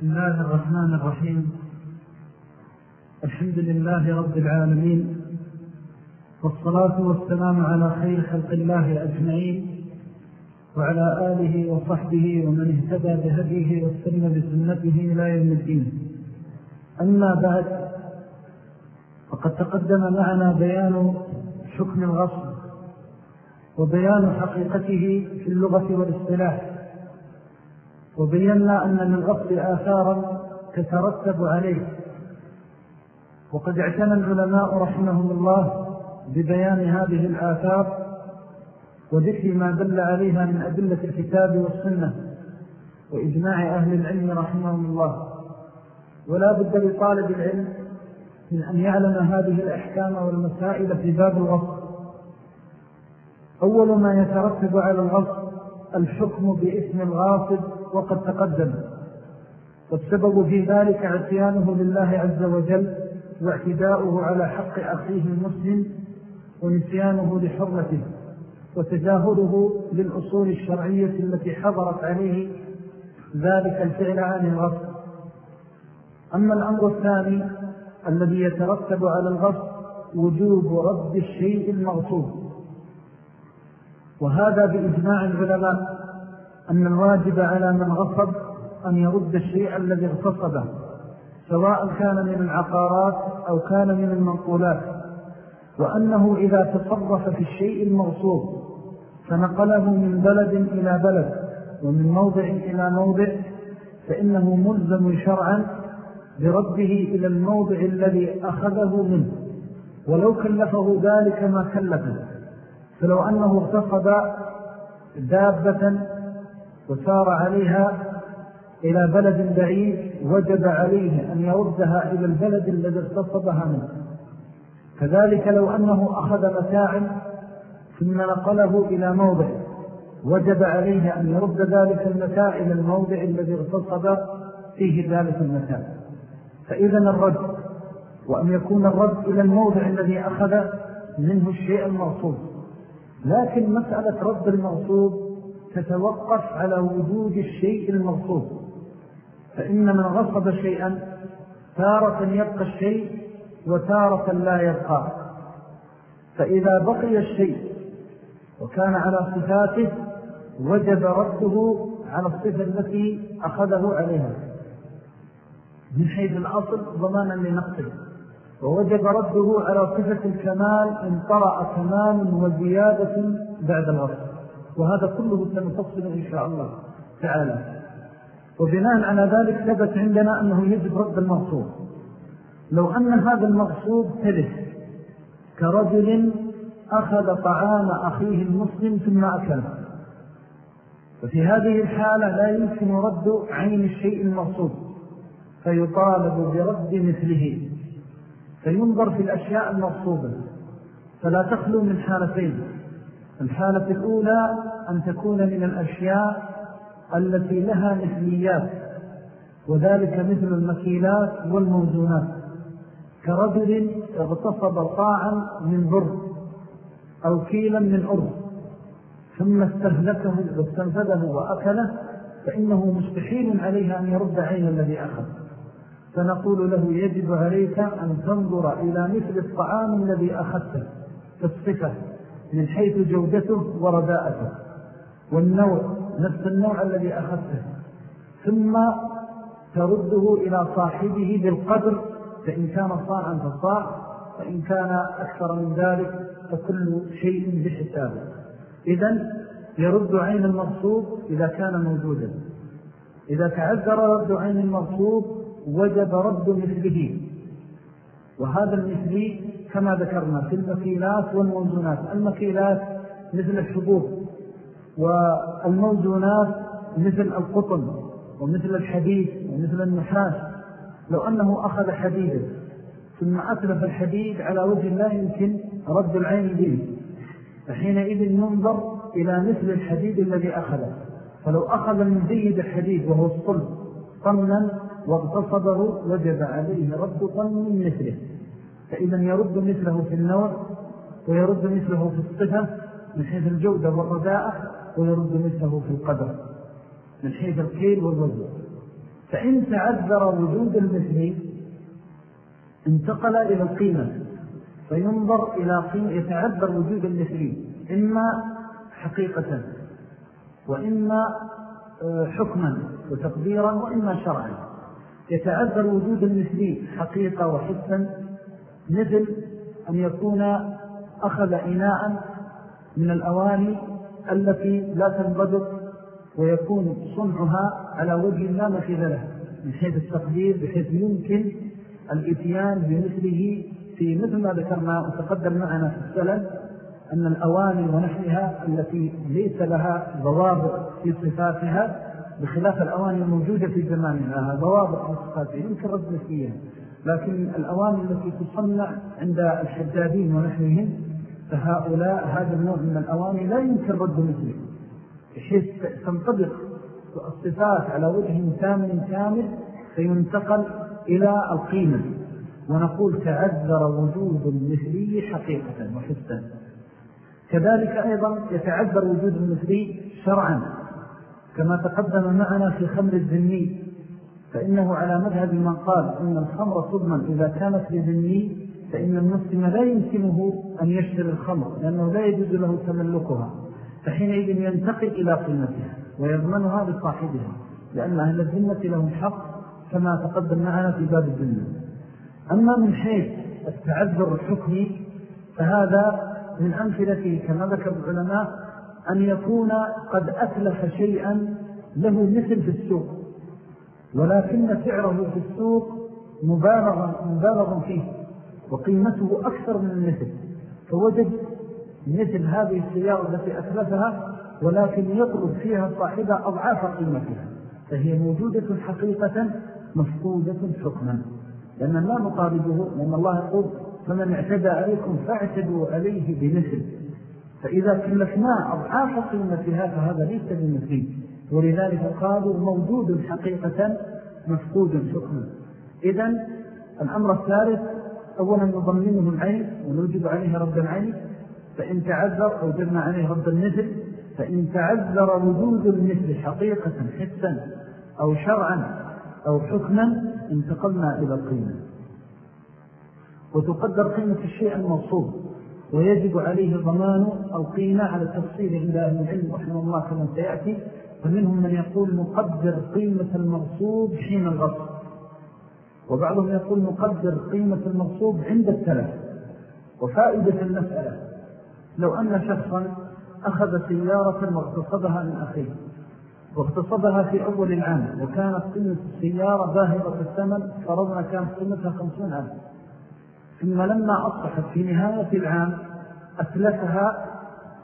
بسم الله الرحمن الرحيم. الحمد لله رب العالمين. والصلاة والسلام على خير خلق الله أجمعين وعلى آله وصحبه ومن اهتدى بهديه واستنى بسنته إلى يوم الدين. أما بعد فقد تقدم معنا بيان حكم الغصب وبيان حقيقته في اللغة والاصطلاح. وبينا أن للغصب آثارا تترتب عليه. وقد اعتنى العلماء رحمهم الله ببيان هذه الآثار وذكر ما دل عليها من أدلة الكتاب والسنة وإجماع أهل العلم رحمهم الله. ولا بد لطالب العلم من أن يعلم هذه الأحكام والمسائل في باب الغصب. أول ما يترتب على الغصب الحكم بإثم الغاصب وقد تقدم. والسبب في ذلك عصيانه لله عز وجل واعتداؤه على حق أخيه المسلم ونسيانه لحرمته وتجاهله للأصول الشرعية التي حضرت عليه ذلك الفعل عن الغصب. أما الأمر الثاني الذي يترتب على الغصب وجوب رد الشيء المغصوب وهذا بإجماع العلماء. أن الواجب على من غصب أن يرد الشيء الذي اغتصبه سواء كان من العقارات أو كان من المنقولات. وأنه إذا تصرف في الشيء المغصوب فنقله من بلد إلى بلد ومن موضع إلى موضع فإنه ملزم شرعا برده إلى الموضع الذي أخذه منه ولو كلفه ذلك ما كلفه. فلو أنه اغتصب دابة وسار عليها إلى بلد بعيد وجب عليه أن يردها إلى البلد الذي اغتصبها منه. كذلك لو أنه أخذ متاعا ثم نقله إلى موضع وجب عليه أن يرد ذلك المتاع إلى الموضع الذي اغتصب فيه ذلك المتاع. فإذا الرد وأن يكون الرد إلى الموضع الذي أخذ منه الشيء المغصوب لكن مسألة رد المغصوب تتوقف على وجود الشيء المغصوب. فإن من غصب شيئا تارة يبقى الشيء وتارة لا يبقى. فإذا بقي الشيء وكان على صفاته وجب رده على الصفة التي أخذه عليها. من حيث الأصل ضمانا لنقصه. ووجب رده على صفة الكمال إن طرأ كمال وزيادة بعد الوصف وهذا كله سنفصل إن شاء الله تعالى. وبناء على ذلك ثبت عندنا أنه يجب رد المغصوب. لو أن هذا المغصوب تلف كرجل أخذ طعام أخيه المسلم ثم أكله. وفي هذه الحالة لا يمكن رد عين الشيء المغصوب. فيطالب برد مثله. فينظر في الأشياء المغصوبة. فلا تخلو من حالتين. الحالة الأولى أن تكون من الأشياء التي لها مثليات وذلك مثل المكيلات والموزونات. كرجل اغتصب طاعا من بر أو كيلا من أرض ثم استهلكه واستنفذه وأكله فإنه مستحيل عليه أن يرد عين الذي أخذ. فنقول له يجب عليك أن تنظر إلى مثل الطعام الذي أخذته في الصفة من حيث جودته ورداءته. والنوع نفس النوع الذي أخذته. ثم ترده إلى صاحبه بالقدر فإن كان صاعا فصاع فإن كان أكثر من ذلك فكل شيء بحسابه. إذن يرد عين المغصوب إذا كان موجودا. إذا تعذر رد عين المغصوب وجب رد مثله. وهذا المثلي كما ذكرنا في المكيلات والموزونات. المكيلات مثل الحبوب والموزونات مثل القطن ومثل الحديد ومثل النحاس. لو أنه أخذ حديدا ثم أتلف الحديد على وجه لا يمكن رد العين به. فحينئذ ننظر إلى مثل الحديد الذي أخذه. فلو أخذ من زيد الحديد وهو الصلب طنا واغتصبه وجب عليه رد طن مثله. فإذا يرد مثله في النوع ويرد مثله في الصفة من حيث الجودة والرداءة ويرد مثله في القدر من حيث الكيل والوزن فإن تعذر وجود المثل انتقل إلى القيمة فينظر إلى قيمة يتعذر وجود المثل إما حقيقة وإما آه، حكما وتقديرا وإما شرعا. يتعذر وجود المثلي حقيقة وحسا مثل أن يكون أخذ إناء من الأواني التي لا تنضبط ويكون صنعها على وجه لا مثيل له من حيث التقدير بحيث يمكن الإتيان بمثله في مثل ما ذكرنا وتقدم معنا في السلم أن الأواني ونحنها التي ليس لها ضوابط في صفاتها بخلاف الأواني الموجودة في زماننا لها ضوابط في صفاتها يمكن رد نسيها لكن الأواني التي تصنع عند الحدادين ونحنهم فهؤلاء هذا النوع من الأواني لا يمكن رد مثله بحيث تنطبق الصفات على وجه تام كامل فينتقل إلى القيمة. ونقول تعذر وجود المثلي حقيقة وحسا كذلك أيضا يتعذر وجود المثلي شرعا. كما تقدم معنا في خمر الذني فإنه على مذهب من قال إن الخمر تضمن إذا كانت لذني فإن المسلم لا يمكنه أن يشتري الخمر لأنه لا يجوز له تملكها فحينئذ ينتقل إلى قيمتها ويضمنها لصاحبها لأن أهل الذنة لهم حق كما تقدم معنا في باب الذنة أما من حيث التعذر الحكمي فهذا من أمثلته كما ذكر العلماء أن يكون قد أتلف شيئا له مثل في السوق. ولكن سعره في السوق مبالغا, مبالغا فيه وقيمته أكثر من المثل. فوجد مثل هذه السيارة التي أتلفها ولكن يطلب فيها صاحبها أضعاف قيمتها. فهي موجودة حقيقة مفقودة حكما. لأن لا نطالبه لأن الله يقول فمن اعتدى عليكم فاعتدوا عليه بمثل. فإذا كلفنا أضعاف قيمتها فهذا ليس بمثل ولذلك قالوا موجود حقيقة مفقود حكما إذن الأمر الثالث أولا نضمنه العين ونوجد عليه رد العين فإن تعذر أوجدنا عليه رد المثل فإن تعذر وجود المثل حقيقة حسا أو شرعا أو حكما انتقلنا إلى القيمة. وتقدر قيمة الشيء الموصول. ويجب عليه ضمان القيمة على التفصيل عند أهل العلم رحمه الله كما سيأتي فمنهم من يقول نقدر قيمة المرصوب حين الغصب وبعضهم يقول نقدر قيمة المرصوب عند التلف وفائدة المسألة لو أن شخصا أخذ سيارة واغتصبها من أخيه واغتصبها في أول العام وكانت قيمة السيارة باهرة الثمن فرضنا كانت قيمتها خمسون ألف ثم لما أصبحت في نهاية العام أتلفها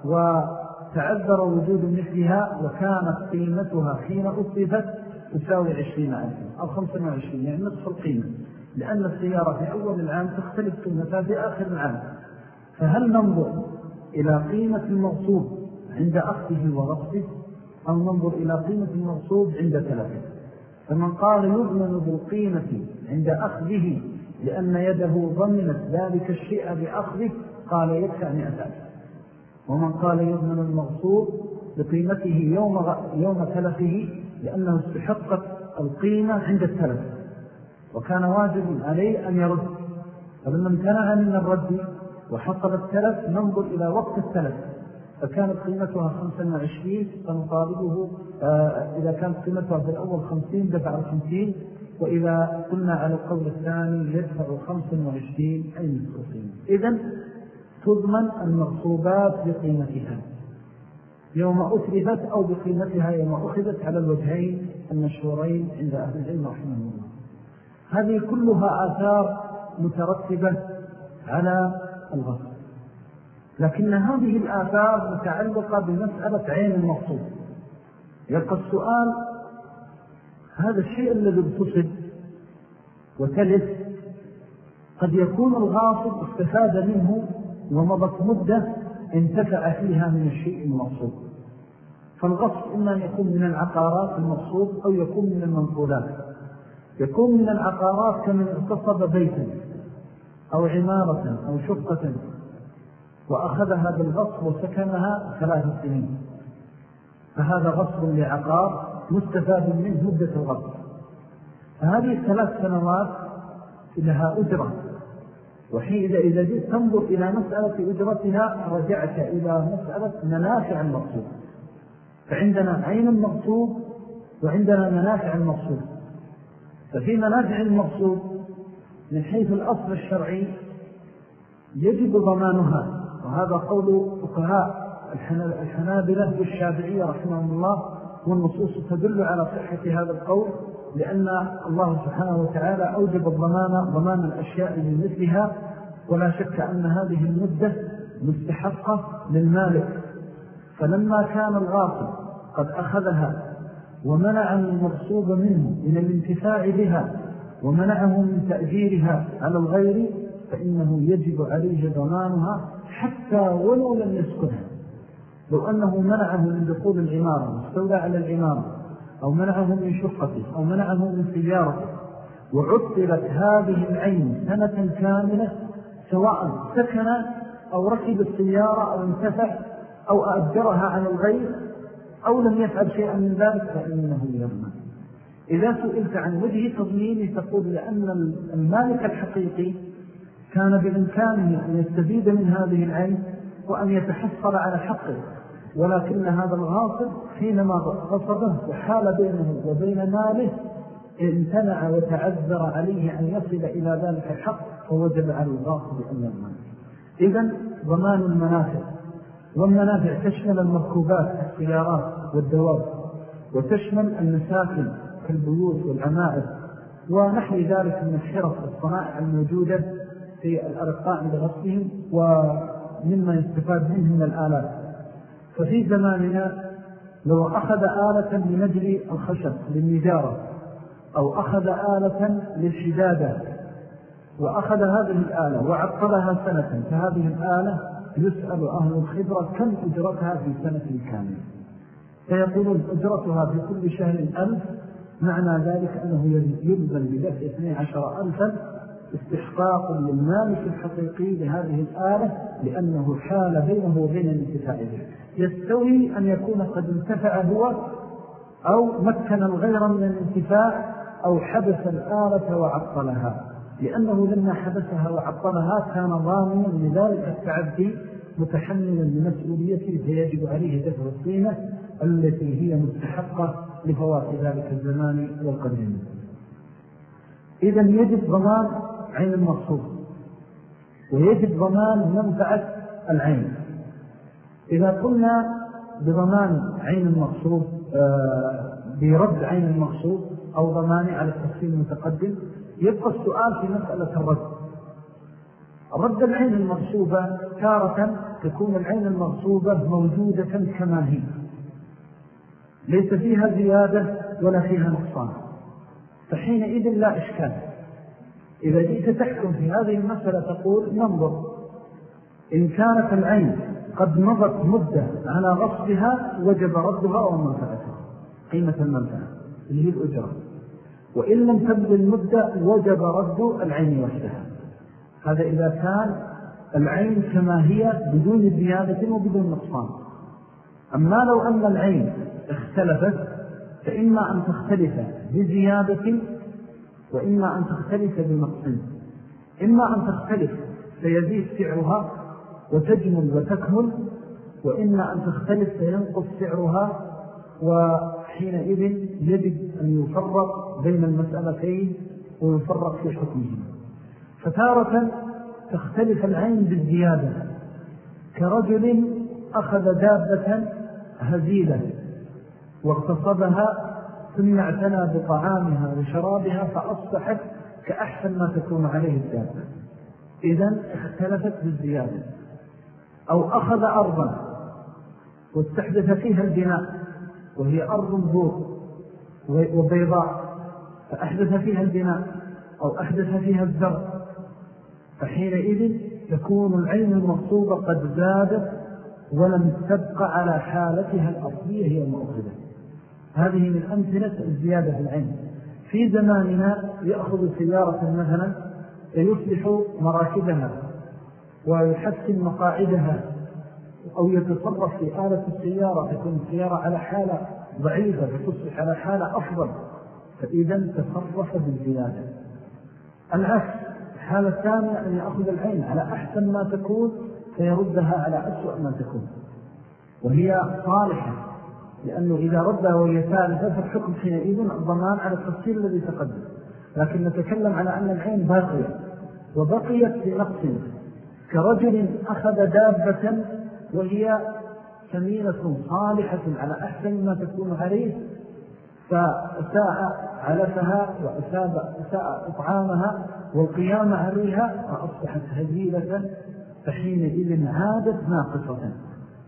وتعذر وجود مثلها وكانت قيمتها حين أصبت تساوي عشرين ألف أو خمسة وعشرين يعني نصف القيمة لأن السيارة في أول العام تختلف قيمتها في آخر العام. فهل ننظر إلى قيمة المغصوب عند أخذه ورصده أو ننظر إلى قيمة المغصوب عند تلفه؟ فمن قال يضمن بالقيمة عند أخذه لأن يده ضمنت ذلك الشيء بأخذه قال يدفع مئة ألف. ومن قال يضمن المغصوب بقيمته يوم, يوم تلفه لأنه استحقت القيمة عند التلف. وكان واجب عليه أن يرد. فلما امتنع من الرد وحصل التلف ننظر إلى وقت التلف. فكانت قيمتها 25 فنطالبه آه إذا كانت قيمتها في الأول 50 دفع 50 وإذا قلنا على القول الثاني يدفع 25 أي نصف إذن تضمن المغصوبات بقيمتها. يوم أثبت أو بقيمتها يوم أخذت على الوجهين المشهورين عند أهل العلم رحمه الله. هذه كلها آثار مترتبة على الغصب. لكن هذه الآثار متعلقة بمسألة عين المقصود. يبقى السؤال هذا الشيء الذي اغتصب وتلف قد يكون الغاصب استفاد منه ومضت مدة انتفع فيها من الشيء المقصود. فالغصب إما أن يكون من العقارات المقصود أو يكون من المنقولات. يكون من العقارات كمن اغتصب بيتا أو عمارة أو شقة وأخذها بالغصب وسكنها ثلاث سنين. فهذا غصب لعقار مستفاد منه مدة الغصب. فهذه الثلاث سنوات لها أجرة. وحين إذا جئت تنظر إلى مسألة أجرتها رجعت إلى مسألة منافع المقصود. فعندنا عين المقصود وعندنا منافع المقصود. ففي منافع المقصود من حيث الأصل الشرعي يجب ضمانها. وهذا قول فقهاء الحنابلة والشافعية رحمهم الله والنصوص تدل على صحة هذا القول لأن الله سبحانه وتعالى أوجب الضمان ضمان الأشياء لمثلها ولا شك أن هذه المدة مستحقة للمالك. فلما كان الغاصب قد أخذها ومنع المغصوب منه من الانتفاع بها ومنعه من تأجيرها على الغير فإنه يجب عليه ضمانها حتى ولو لم يسكنها لو أنه منعه من دخول العمارة واستولى على العمارة أو منعه من شقته أو منعه من سيارته وعطلت هذه العين سنة كاملة سواء سكن أو ركب السيارة أو انتفع أو أأجرها على الغير أو لم يفعل شيئا من ذلك فإنه يضمن إذا سئلت عن وجه تضمينه تقول لأن المالك الحقيقي كان بإمكانه أن يستفيد من هذه العين وأن يتحصل على حقه ولكن هذا الغاصب حينما غصبه وحال بينه وبين ماله امتنع وتعذر عليه أن يصل إلى ذلك الحق فوجب على الغاصب أن يضمن إذن ضمان المنافع والمنافع تشمل المركوبات السيارات والدواب وتشمل المساكن كالبيوت والعمائر ونحو ذلك من الحرف والصنائع الموجودة في الأرقاء عند ومما يستفاد منه من الآلات. ففي زماننا لو أخذ آلة لنجل الخشب للنجارة أو أخذ آلة للشدادة وأخذ هذه الآلة وعطلها سنة فهذه الآلة يسأل أهل الخبرة كم أجرتها في سنة كاملة. فيقولون أجرتها في كل شهر ألف معنى ذلك أنه يلزم بدفع 12 ألفا استحقاق للمالك الحقيقي لهذه الآلة لأنه حال بينه وبين الانتفاع به. يستوي أن يكون قد انتفع هو أو مكن الغير من الانتفاع أو حدث الآلة وعطلها. لأنه لما حدثها وعطلها كان ضامنا لذلك التعدي متحملا لمسؤوليته فيجب عليه دفع القيمة التي هي مستحقة لفوات ذلك الزمان والقديم. إذا يجب ضمان عين المقصود. ويجب ضمان منفعة العين. إذا قلنا بضمان عين المقصود آه، برد عين المقصود أو ضمان على التفصيل المتقدم يبقى السؤال في مسألة الرد. رد العين المغصوبة تارة تكون العين المغصوبة موجودة كما هي. ليس فيها زيادة ولا فيها نقصان. فحينئذ لا إشكال. إذا جئت تحكم في هذه المسألة تقول ننظر إن كانت العين قد مضت مدة على غصبها وجب ردها ومنفعتها قيمة المنفعة اللي هي الأجرة. وإن لم تبدو المدة وجب رد العين وحدها. هذا إذا كان العين كما هي بدون زيادة وبدون نقصان. أما لو أن العين اختلفت فإما أن تختلف بزيادة وإما أن تختلف بنقص إما أن تختلف فيزيد سعرها وتجمل وتكمل وإما أن تختلف فينقص سعرها وحينئذ يجب أن يفرق بين المسألتين ويفرق في حكمهم فتارة تختلف العين بالزيادة. كرجل أخذ دابة هزيلة واغتصبها ثم اعتنى بطعامها وشرابها فأصبحت كأحسن ما تكون عليه الدابة. إذن اختلفت بالزيادة. أو أخذ أرضا واستحدث فيها البناء وهي أرض بور وبيضاء فأحدث فيها البناء أو أحدث فيها الزرع. فحينئذ تكون العين المقصوبة قد زادت ولم تبقى على حالتها الأصلية هي المؤخذة. هذه من أمثلة الزيادة في العين في زماننا يأخذ سيارة مثلا فيصلح مراكبها ويحسن مقاعدها أو يتصرف في آلة السيارة تكون السيارة على حالة ضعيفة فتصبح على حالة أفضل. فإذا تصرف بالزيادة. العكس الحالة الثانية أن يأخذ العين على أحسن ما تكون فيردها على أسوأ ما تكون. وهي صالحة. لأنه إذا ردها وهي ثالثة فالحكم حينئذ الضمان على التفصيل الذي تقدم. لكن نتكلم على أن العين باقية وبقيت بنقص. كرجل أخذ دابة وهي سمينة صالحة على أحسن ما تكون عليه فأساء علفها وأساء إطعامها والقيام عليها فأصبحت هزيلة فحينئذ عادت ناقصة.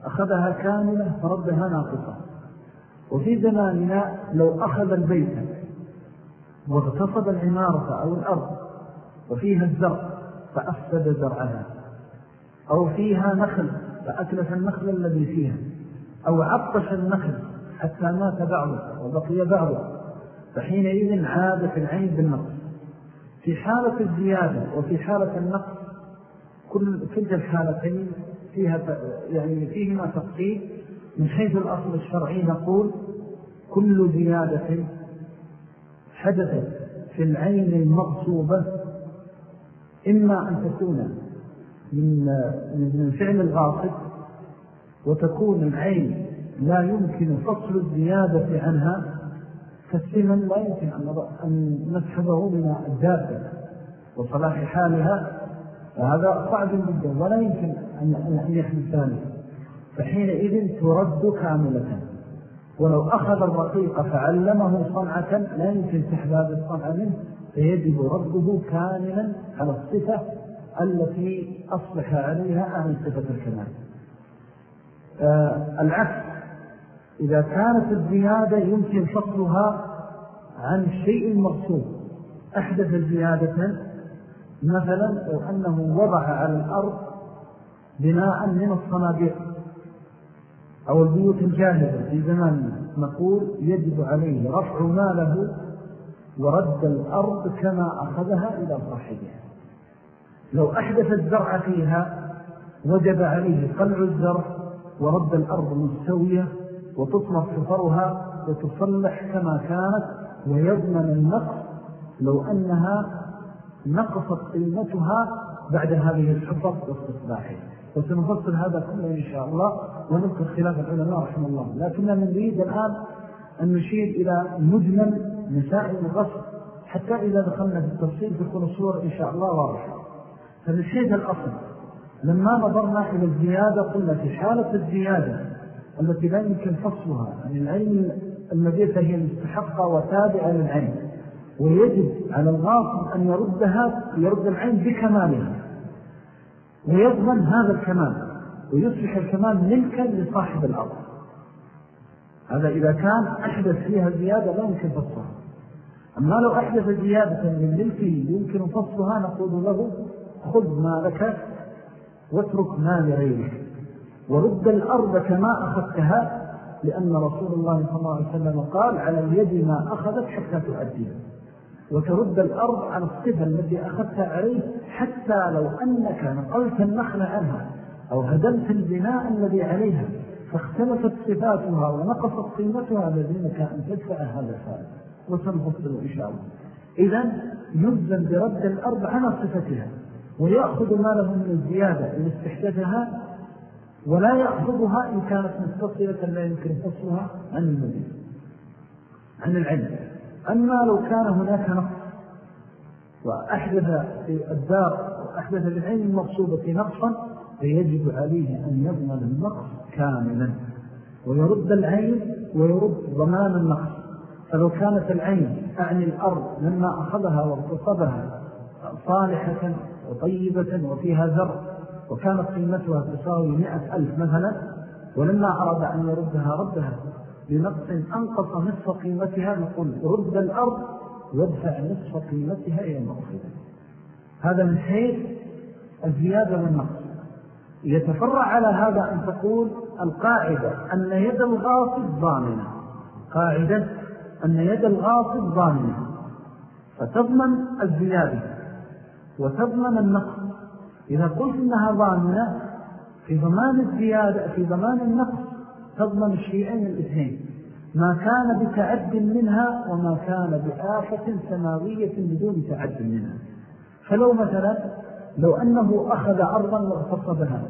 أخذها كاملة فردها ناقصة. وفي زماننا لو أخذ البيت واغتصب العمارة أو الأرض وفيها الزرع فأفسد زرعها أو فيها نخل فأكلف النخل الذي فيها أو عطش النخل حتى مات بعضه وبقي بعضه فحينئذ عادت العين بالنقص. في حالة الزيادة وفي حالة النقص كل كل الحالتين فيها يعني فيهما تفصيل من حيث الأصل الشرعي نقول كل زيادة حدثت في العين المغصوبة إما أن تكون من من فعل الغاصب وتكون العين لا يمكن فصل الزيادة عنها فالسمن لا يمكن أن نسحبه من الدابة وصلاح حالها فهذا صعب جدا ولا يمكن أن يحدث ذلك. فحينئذ ترد كاملة. ولو أخذ الرقيق فعلمه صنعة لا يمكن هذا الصنعة منه. فيجب رده كاملا على الصفة التي أصبح عليها عن صفة الكمال. آه العكس. إذا كانت الزيادة يمكن فصلها عن الشيء المرسوم أحدث الزيادة مثلا لو أنه وضع على الأرض بناء من الصناديق. أو البيوت الجاهزة في زمان نقول يجب عليه رفع ماله ورد الأرض كما أخذها إلى صاحبها. لو أحدث الزرع فيها وجب عليه قلع الزرع ورد الأرض مستوية وتصلح سفرها وتصلح كما كانت ويضمن النقص لو أنها نقصت قيمتها بعد هذه الحفظ واستصلاحها. وسنفصل هذا كله إن شاء الله ونذكر خلاف العلماء رحمه الله. لكننا نريد الآن أن نشير إلى مجمل مسائل الغصب حتى إذا دخلنا في التفصيل تكون الصورة إن شاء الله واضحة. فالشيء الأصل لما نظرنا إلى الزيادة قلنا في حالة الزيادة التي لا يمكن فصلها عن العلم المبيتة هي المستحقة وتابعة للعين ويجب على الغاصب أن يردها يرد العين بكمالها. ويضمن هذا الكمال ويصبح الكمال ملكا لصاحب الأرض. هذا إذا كان أحدث فيها زيادة لا يمكن فصلها. أما لو أحدث زيادة من ملكه يمكن فصلها نقول له خذ مالك واترك مال غيرك ورد الأرض كما أخذتها لأن رسول الله صلى الله عليه وسلم قال على اليد ما أخذت حتى تؤديها. وترد الأرض على الصفة التي أخذتها عليه حتى لو أنك نقلت النخل عنها أو هدمت البناء الذي عليها فاختلفت صفاتها ونقصت قيمتها لذينك أن تدفع هذا الفائد وسنفصل إن شاء الله. إذن يلزم برد الأرض على صفتها ويأخذ ماله من الزيادة إن استحدثها ولا يأخذها إن كانت مستصلة لا يمكن فصلها عن المدين عن العلم. أما لو كان هناك نقص وأحدث في الدار وأحدث بالعين المقصوبة نقصا فيجب عليه أن يضمن النقص كاملا. ويرد العين ويرد ضمان النقص. فلو كانت العين أعني الأرض لما أخذها واغتصبها صالحة وطيبة وفيها ذر وكانت قيمتها تساوي مئة ألف مثلا ولما أراد أن يردها ردها. بنقص أنقص نصف قيمتها نقول رد الأرض وادفع نصف قيمتها إلى المغفرة هذا من حيث الزيادة والنقص. يتفرع على هذا أن تقول القاعدة أن يد الغاصب ضامنة. قاعدة أن يد الغاصب ضامنة. فتضمن الزيادة وتضمن النقص. إذا قلت إنها ضامنة في ضمان الزيادة في ضمان النقص تضمن الشيئين الاثنين. ما كان بتعد منها وما كان بآفة سماوية بدون تعد منها. فلو مثلا لو أنه أخذ أرضا واغتصبها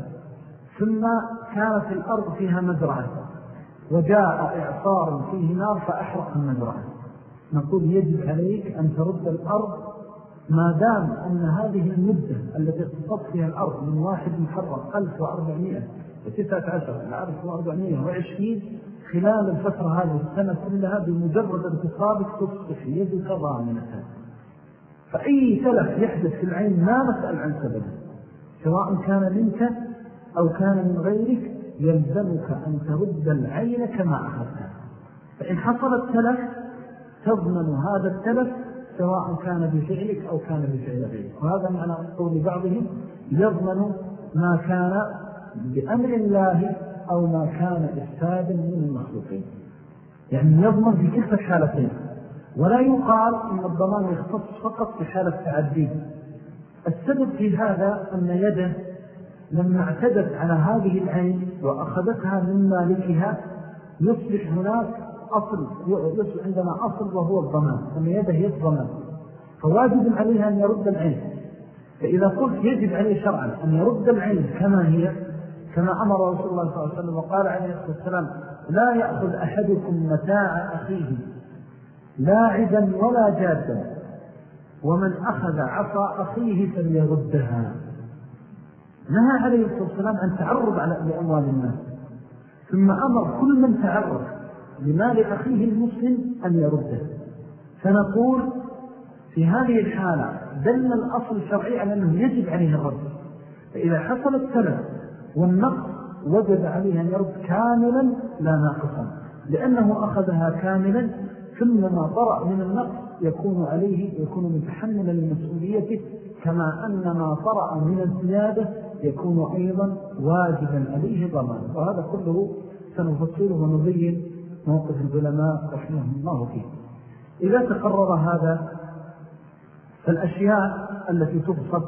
ثم كانت الأرض فيها مزرعة وجاء إعصار فيه نار فأحرق المزرعة. نقول يجب عليك أن ترد الأرض ما دام أن هذه المدة التي اقتصد فيها الأرض من واحد محرم 1400 وتسعة عشر. إلى 1420 خلال الفترة هذه السنة كلها بمجرد انتصابك تصبح يدك ضامنة فأي تلف يحدث في العين ما نسأل عن سببه. سواء كان منك أو كان من غيرك يلزمك أن ترد العين كما أخذتها فإن حصل التلف تضمن هذا التلف سواء كان بفعلك أو كان بفعل غيرك. وهذا معنى قول بعضهم يضمن ما كان بأمر الله أو ما كان إفسادا من المخلوقين يعني يضمن في كلتا الحالتين ولا يقال أن الضمان يختص فقط في حالة تعديه السبب في هذا أن يده لما اعتدت على هذه العين وأخذتها من مالكها يصبح هناك أصل يصبح عندنا أصل وهو الضمان أن يده يضمن فواجب عليها أن يرد العين. فإذا قلت يجب عليه شرعا أن يرد العين كما هي كما أمر رسول الله صلى الله عليه وسلم وقال عليه الصلاة والسلام لا يأخذ أحدكم متاع أخيه لاعبا ولا جادا ومن أخذ عصا أخيه فليردها. نهى عليه الصلاة والسلام أن تعرض على لأموال الناس. ثم أمر كل من تعرض لمال أخيه المسلم أن يرده. فنقول في هذه الحالة دل الأصل الشرعي على أنه يجب عليه الرد. فإذا حصل التلف والنقص وجب عليه أن يرد كاملا لا ناقصا. لأنه أخذها كاملا ثم ما طرأ من النقص يكون عليه يكون متحملا لمسؤوليته كما أن ما طرأ من الزيادة يكون أيضا واجبا عليه ضمان وهذا كله سنفصله ونبين موقف العلماء رحمهم الله فيه. إذا تقرر هذا فالأشياء التي تبصد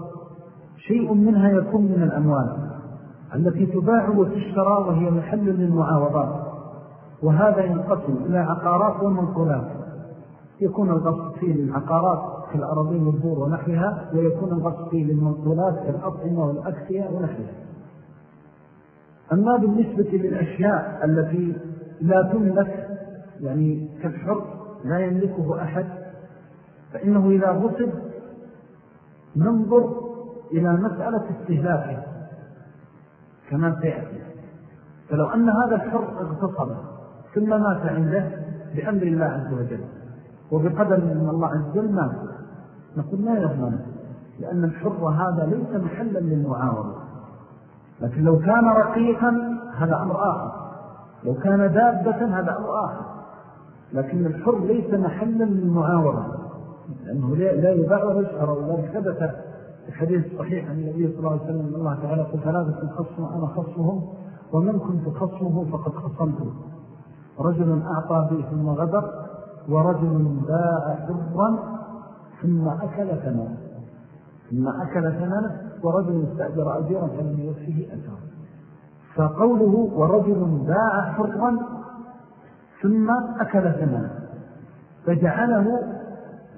شيء منها يكون من الأموال. التي تباع وتشترى وهي محل للمعاوضات. وهذا ينقسم إلى عقارات ومنقولات يكون الغصب فيه للعقارات كالأراضين والدور ونحوها ويكون الغصب فيه للمنقولات كالأطعمة والأكسية ونحوها. أما بالنسبة للأشياء التي لا تملك يعني كالحر لا يملكه أحد فإنه إذا غصب ننظر إلى مسألة استهلاكه. كما سيأتي فلو أن هذا الحر اغتصب ثم مات عنده بأمر الله عز وجل وبقدر من الله عز وجل مات نقول لا يضمن لأن الحر هذا ليس محلا للمعاوضة. لكن لو كان رقيقا هذا أمر آخر لو كان دابة هذا أمر آخر. لكن الحر ليس محلا للمعاوضة لأنه لا يباع ويشعر وذلك ثبت الحديث الصحيح عن النبي صلى الله عليه وسلم أن الله تعالى قل ثلاثة خصم أنا خصمهم ومن كنت خصمه فقد خصمته. رجل أعطى به ثم غدر ورجل باع حرا ثم أكل ثمنه. ثم أكل ثمنه ورجل استأجر أجيرا فلم يوفيه أجرا. فقوله ورجل باع حرا ثم أكل ثمنه. فجعله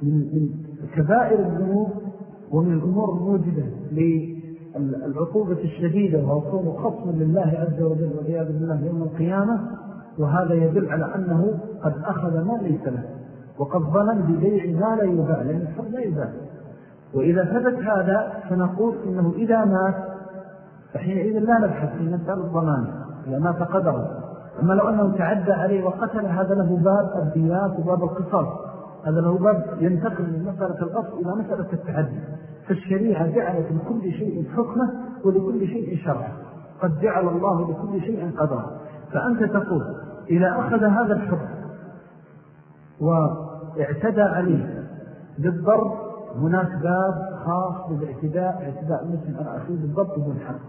من كبائر الذنوب ومن الأمور الموجبة للعقوبة الشديدة وكون خصم لله عز وجل والعياذ بالله يوم القيامة وهذا يدل على أنه قد أخذ ما ليس له وقد ظلم ببيع ما لا يباع لأن الحر لا يباع. وإذا ثبت هذا فنقول إنه إذا مات فحينئذ لا نبحث في مسألة الضمان إذا مات قدرا أما لو أنه تعدى عليه وقتل هذا له باب الديات وباب القصاص. هذا له باب ينتقل من مسألة القصر إلى مسألة التعدي فالشريعة جعلت لكل شيء حكمة ولكل شيء شرع قد جعل الله لكل شيء قدرا. فأنت تقول إذا أخذ هذا الحكم واعتدى عليه بالضرب هناك باب خاص بالاعتداء اعتداء المسلم على أخيه بالضبط بالحق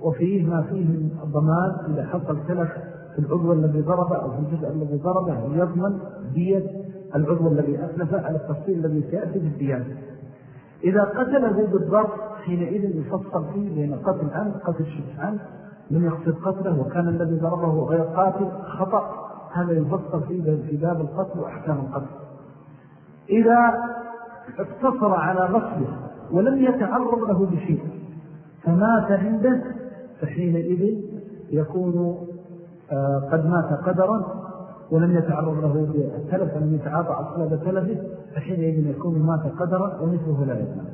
وفيه ما فيه من الضمان إذا حصل تلف في العضو الذي ضربه أو في الجزء الذي ضربه يضمن دية العضو الذي أتلف على التفصيل الذي سيأتي في الديانة. إذا قتله بالضرب حينئذ يفصل فيه بين قتل عنه قتل عنه لم يقصد قتله وكان الذي ضربه غير قاتل خطأ. هذا يفصل في باب القتل وأحكام القتل. إذا اقتصر على غسله ولم يتعرض له بشيء فمات عنده فحينئذ يكون آه، قد مات قدرا ولم يتعرض له بالتلف ولم يتعاطى أصلاب تلفه فحينئذ يكون مات قدرا ومثله لا يضمن.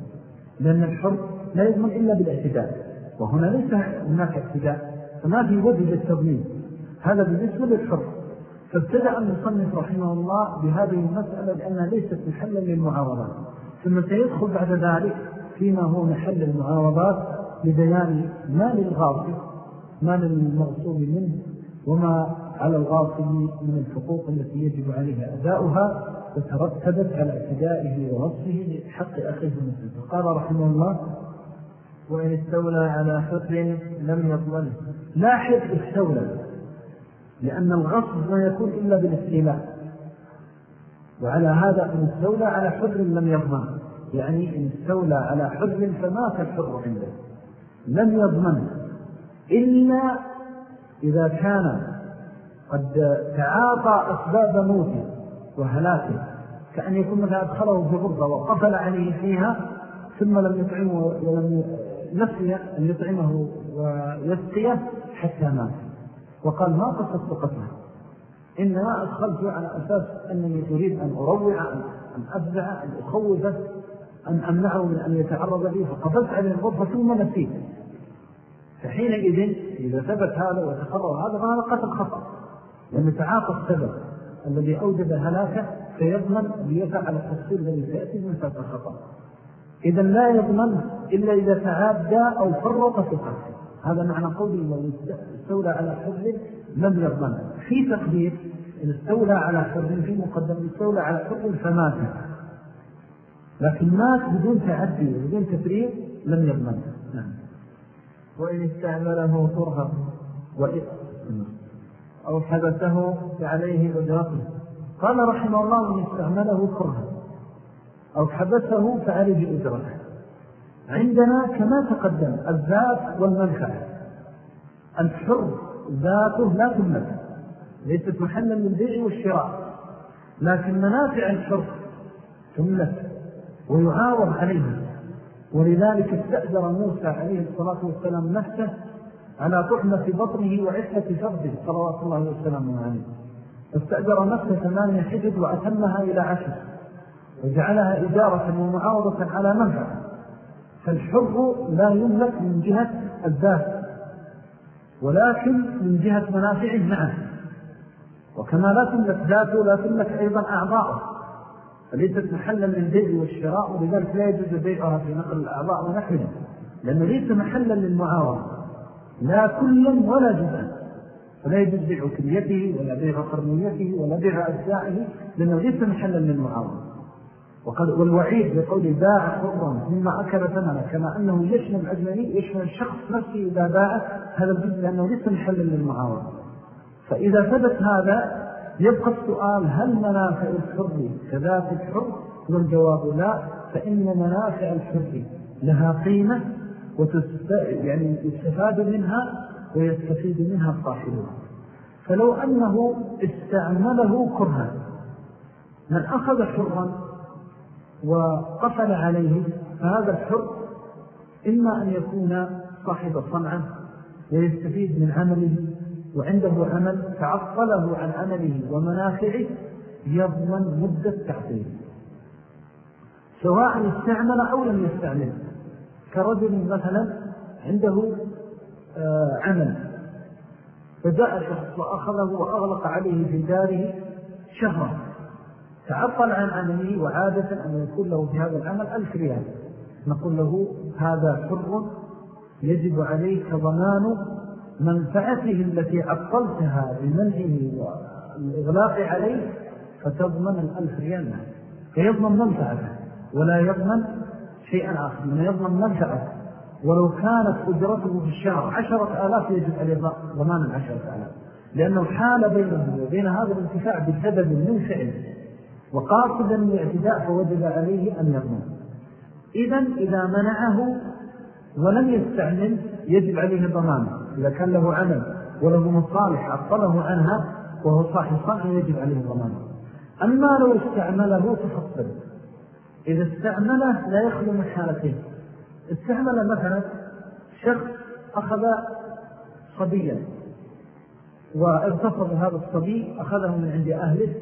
لأن الحر لا يضمن إلا بالاعتداء وهنا ليس هناك اعتداء فما في وجه للتضمين. هذا بالنسبة للحر. فابتدأ المصنف رحمه الله بهذه المسألة لأنها ليست محلا للمعارضات. ثم سيدخل بعد ذلك فيما هو محل المعارضات لبيان ما للغاصب ما للمغصوب منه وما على الغاصب من الحقوق التي يجب عليها أداؤها وترتبت على اعتدائه ونصه لحق أخيه المسلم. فقال رحمه الله وإن استولى على حر لم يضمنه لاحظ استولى لأن الغصب ما يكون إلا بالاستيلاء. وعلى هذا إن استولى على حر لم يضمن يعني إن استولى على حر فمات الحر عنده. لم يضمن إلا إذا كان قد تعاطى أسباب موته وهلاكه كأن يكون مثلا أدخله في غربة وقفل عليه فيها ثم لم يطعمه ولم نسي أن يطعمه ويسقيه حتى مات. وقال ما قصدت قتله؟ إنما أدخلت على أساس أنني أريد أن أروع أن أفزع أن أخوفه أن أمنعه من أن يتعرض لي فقفلت عليه الغرفة ثم نسيت. فحينئذ إذا ثبت هذا وتقرر هذا فهذا قتل خطأ. لأن تعاطى السبب الذي أوجد هلاكه فيضمن ليفعل التفصيل الذي سيأتي من سبب الخطأ إذا لا يضمن إلا إذا تعدى أو فرط في القتل هذا معنى قولي لو استولى على حر لم يضمن. في تقدير إن استولى على حر في مقدم استولى على حر فمات. لكن مات بدون تعدي وبدون تفريط لم يضمن. نعم. وإن استعمله كرها أو حبسه فعليه أجرته قال رحمه الله إن استعمله كرها أو حبسه فعليه أجرته عندنا كما تقدم الذات والمنفعة الحر ذاته لا تملك. ليست محلا للبيع والشراء. لكن منافع الحر تملك ويعاوض عليها ولذلك استأجر موسى عليه الصلاة والسلام نفسه على طحمة بطنه وعفة فرده صلوات الله وسلامه عليه. استأجر نفسه ثمانية حجد وأتمها إلى عشر. وجعلها إجارة ومعاوضة على منفعه فالحر لا يملك من جهة الذات ولكن من جهة منافعه معه. وكما لا تملك ذاته لا تملك أيضا أعضاءه. فليست محلا للبيع والشراء ولذلك لا يجوز بيعها في نقل الأعضاء ونحوها لأنه ليس محلا للمعاوضة لا كلا ولا جزءا فلا يجوز بيع كليته ولا بيع قرنيته ولا بيع أجزائه لأنه ليس محلا للمعاوضة وقد والوعيد بقول باع حرا مما أكل ثمنه كما أنه يشمل الأجنبي يشمل الشخص نفسه إذا باع هذا الجزء لأنه ليس محلا للمعاوضة فإذا ثبت هذا يبقى السؤال هل منافع الحر كذات الحر؟ والجواب لا فإن منافع الحر لها قيمة يعني يستفاد منها ويستفيد منها صاحبها فلو أنه استعمله كرها من أخذ حرا وقفل عليه فهذا الحر إما أن يكون صاحب صنعة ويستفيد من عمله وعنده عمل تعطله عن عمله ومنافعه يضمن مدة تعطيه سواء استعمل أو لم يستعمل. كرجل مثلا عنده آه، عمل فجاء شخص وأخذه وأغلق عليه في داره شهرا. تعطل عن عمله وعادة أن يكون له في هذا العمل ألف ريال. نقول له هذا حر يجب عليك ضمان منفعته التي عطلتها بمنعه والإغلاق عليه فتضمن الألف ريال فيضمن منفعته ولا يضمن شيئا آخر من يضمن منفعته ولو كانت أجرته في الشهر عشرة آلاف يجب عليه ضمان العشرة آلاف. لأنه حال بينه وبين هذا الانتفاع بسبب من فعل. وقاصدا الاعتداء فوجب عليه أن يضمن إذا إذا منعه ولم يستعمل يجب عليه ضمان. إذا كان له عمل وله مصالح عطله عنها وهو صاحب صنع يجب عليه الضمان أما لو استعمله تفصل إذا استعمله لا يخلو من حالتين. استعمل مثلا شخص أخذ صبيا وارتفض هذا الصبي أخذه من عند أهله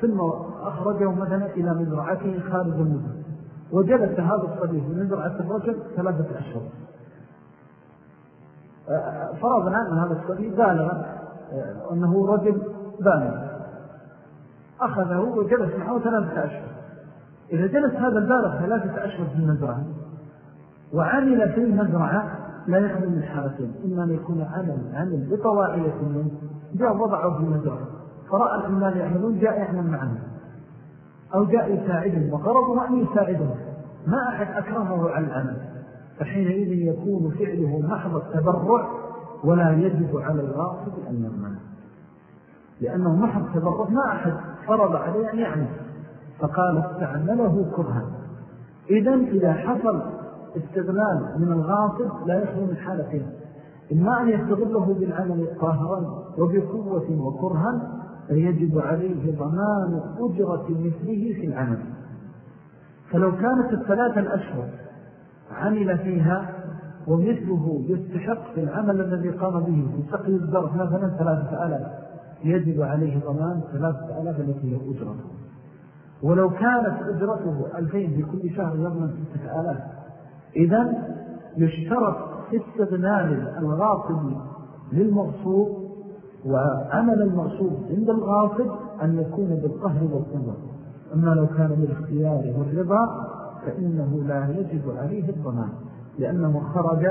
ثم أخرجه مثلا إلى مزرعته خارج المدن وجلس هذا الصبي في مزرعة الرجل ثلاثة أشهر. فرضنا أن هذا الصبي بالغ أنه رجل بالغ. أخذه وجلس معه ثلاثة أشهر. إذا جلس هذا البالغ ثلاثة أشهر في المزرعة وعمل في المزرعة لا يخلو من حالتين إما أن يكون عمل عمل بطواعية منه جاء وضعه في المزرعة فرأى العمال يعملون جاء يعمل معهم أو جاء يساعدهم وغرضه أن يساعدهم. ما أحد أكرهه على العمل. فحينئذ يكون فعله محض التبرع ولا يجب على الغاصب أن يضمن لأنه محض التبرع ما أحد فرض عليه أن يعمل. فقال استعمله كرها. إذن إذا حصل استغلال من الغاصب لا يخلو من حالتين إما أن يستغله بالعمل قاهرا وبقوة وكرها فيجب عليه ضمان أجرة مثله في العمل. فلو كانت الثلاثة الأشهر عمل فيها ومثله يستحق في العمل الذي قام به في سقي الزرف مثلا ثلاثة ألاف يجب عليه ضمان ثلاثة ألاف التي هي أجرته. ولو كانت أجرته ألفين في كل شهر يضمن ستة ألاف. إذن يشترط في استغلال الغاصب للمغصوب وعمل المغصوب عند الغاصب أن يكون بالقهر والقوة أما لو كان بالاختيار والرضا فإنه لا يجب عليه الضمان لأنه خرج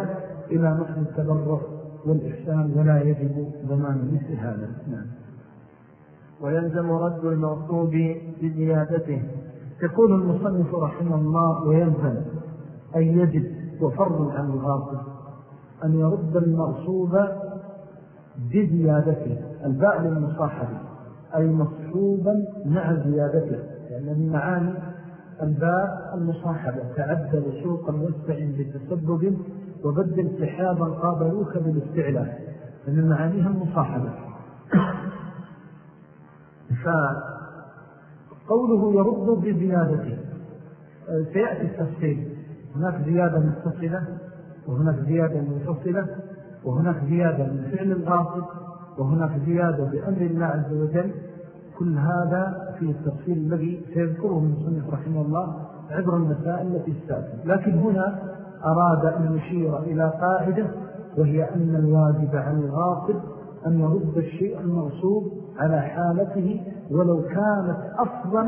إلى نحن التبرع والإحسان ولا يجب ضمان مثل هذا. نعم. ويلزم رد المغصوب بزيادته. يقول المصنف رحمه الله ويلزم أن يجب وفرض عن الغاصب أن يرد المغصوب بزيادته الباء للمصاحبة أي مصحوبا مع زيادته لأن يعني من معاني الباء المصاحبة تعدل سوقا واستعن بتسبب وبدل سحابا قابلوك بالاستعلاء من معانيها المصاحبة. فقوله يرد بزيادته. سيأتي التفصيل. هناك زيادة متصلة وهناك زيادة منفصلة وهناك زيادة من فعل الغاصب وهناك زيادة بأمر الله عز وجل. كل هذا في التفصيل الذي سيذكره من سنة رحمه الله عبر المسائل التي استأتي لكن هنا أراد أن يشير إلى قاعدة وهي أن الواجب عن الغاصب أن يرد الشيء المغصوب على حالته ولو كانت أفضل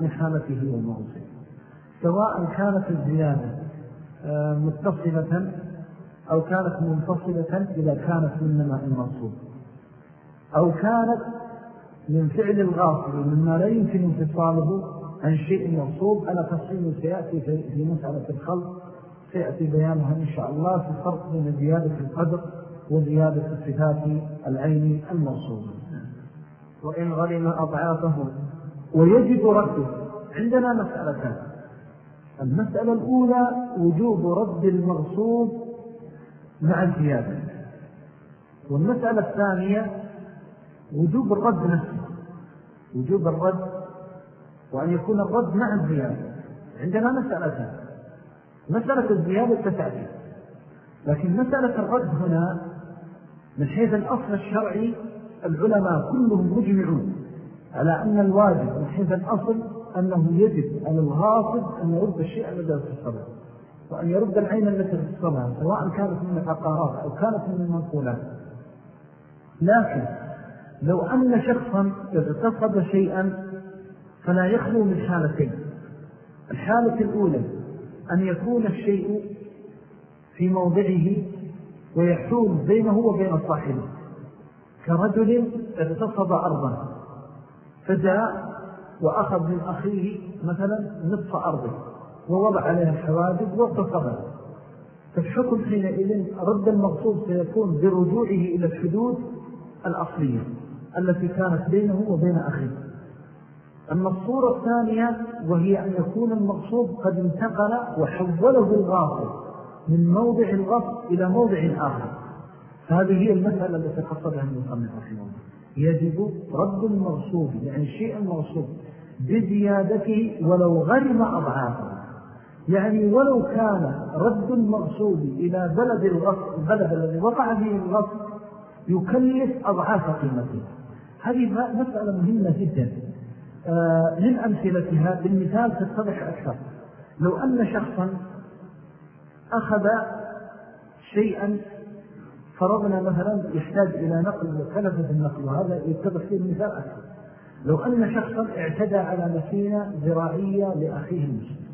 من حالته والمغصوب. سواء كانت الزيادة آه، متصلة أو كانت منفصلة إذا كانت من نماء المغصوب. أو كانت من فعل الغاصب مما لا يمكن انفصاله عن شيء مغصوب. على تفصيل سيأتي في مسألة الخلق؟ سيأتي بيانها إن شاء الله في الفرق بين زيادة القدر وزيادة صفات العين المغصوب وإن غلم أضعافه ويجب رده. عندنا مسألتان المسألة الأولى وجوب رد المغصوب مع الزيادة. والمسألة الثانية وجوب الرد نفسه. وجوب الرد وأن يكون الرد مع الزيادة. عندنا مسألتان مسألة الزيادة تتعدي لكن مسألة الرد هنا من حيث الأصل الشرعي العلماء كلهم مجمعون على أن الواجب من حيث الأصل أنه يجب على الغاصب أن يرد الشيء الذي في الصلاة وأن يرد العين التي في الصلاة سواء كانت من العقارات أو كانت من المنقولات لكن لو أن شخصا اغتصب شيئا فلا يخلو من حالتين. الحالة الأولى أن يكون الشيء في موضعه ويحول بينه وبين صاحبه. كرجل اغتصب أرضا فجاء وأخذ من أخيه مثلا نصف أرضه ووضع عليها الحواجز واغتصبها فالحكم حينئذ رد المغصوب سيكون برجوعه إلى الحدود الأصلية التي كانت بينه وبين أخيه. أما الصورة الثانية وهي أن يكون المغصوب قد انتقل وحوله الغاصب. من موضع الغصب إلى موضع آخر. فهذه هي المسألة التي قصدها المصنف رحمه الله. يجب رد المغصوب يعني الشيء المغصوب بزيادته ولو غرم أضعافه. يعني ولو كان رد المغصوب إلى بلد الغصب البلد الذي وقع فيه الغصب يكلف أضعاف قيمته. هذه مسألة مهمة جدا. آه من أمثلتها بالمثال تتضح أكثر. لو أن شخصا أخذ شيئا فرضنا مثلا يحتاج إلى نقل وكلفة النقل وهذا يتضح فيه المثال أكثر. لو أن شخصا اعتدى على مكينة زراعية لأخيه المسلم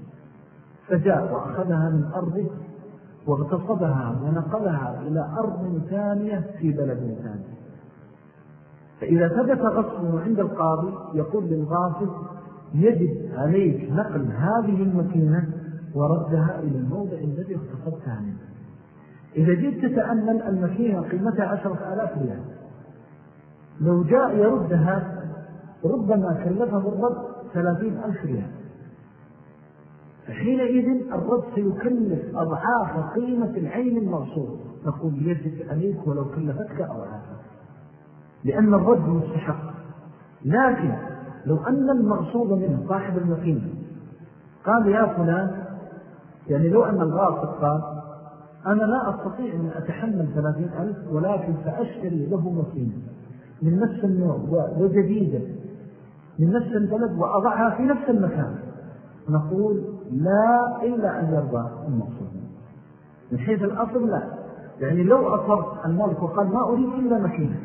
فجاء وأخذها من أرضه واغتصبها ونقلها إلى أرض ثانية في بلد ثاني. فإذا ثبت غصبه عند القاضي يقول للغاصب يجب عليك نقل هذه المكينة وردها إلى الموضع الذي اغتصبتها منه إذا جئت تتأمل المكينة قيمتها عشرة آلاف ريال. لو جاء يردها ربما كلفه الرد ثلاثين ألف ريال. فحينئذ الرد سيكلف أضعاف قيمة العين المغصوب نقول يجب عليك ولو كلفتك أضعافا لأن الرد مستحق. لكن لو أن المغصوب منه صاحب المكين قال يا فلان يعني لو أن الغاصب قال أنا لا أستطيع أن أتحمل ثلاثين ألف ولكن سأشتري له مكين من نفس النوع وجديدة من نفس البلد وأضعها في نفس المكان. نقول لا إلا أن يرضى المقصود. من حيث الأصل لا. يعني لو أصرت المالك وقال ما أريد إلا مكينة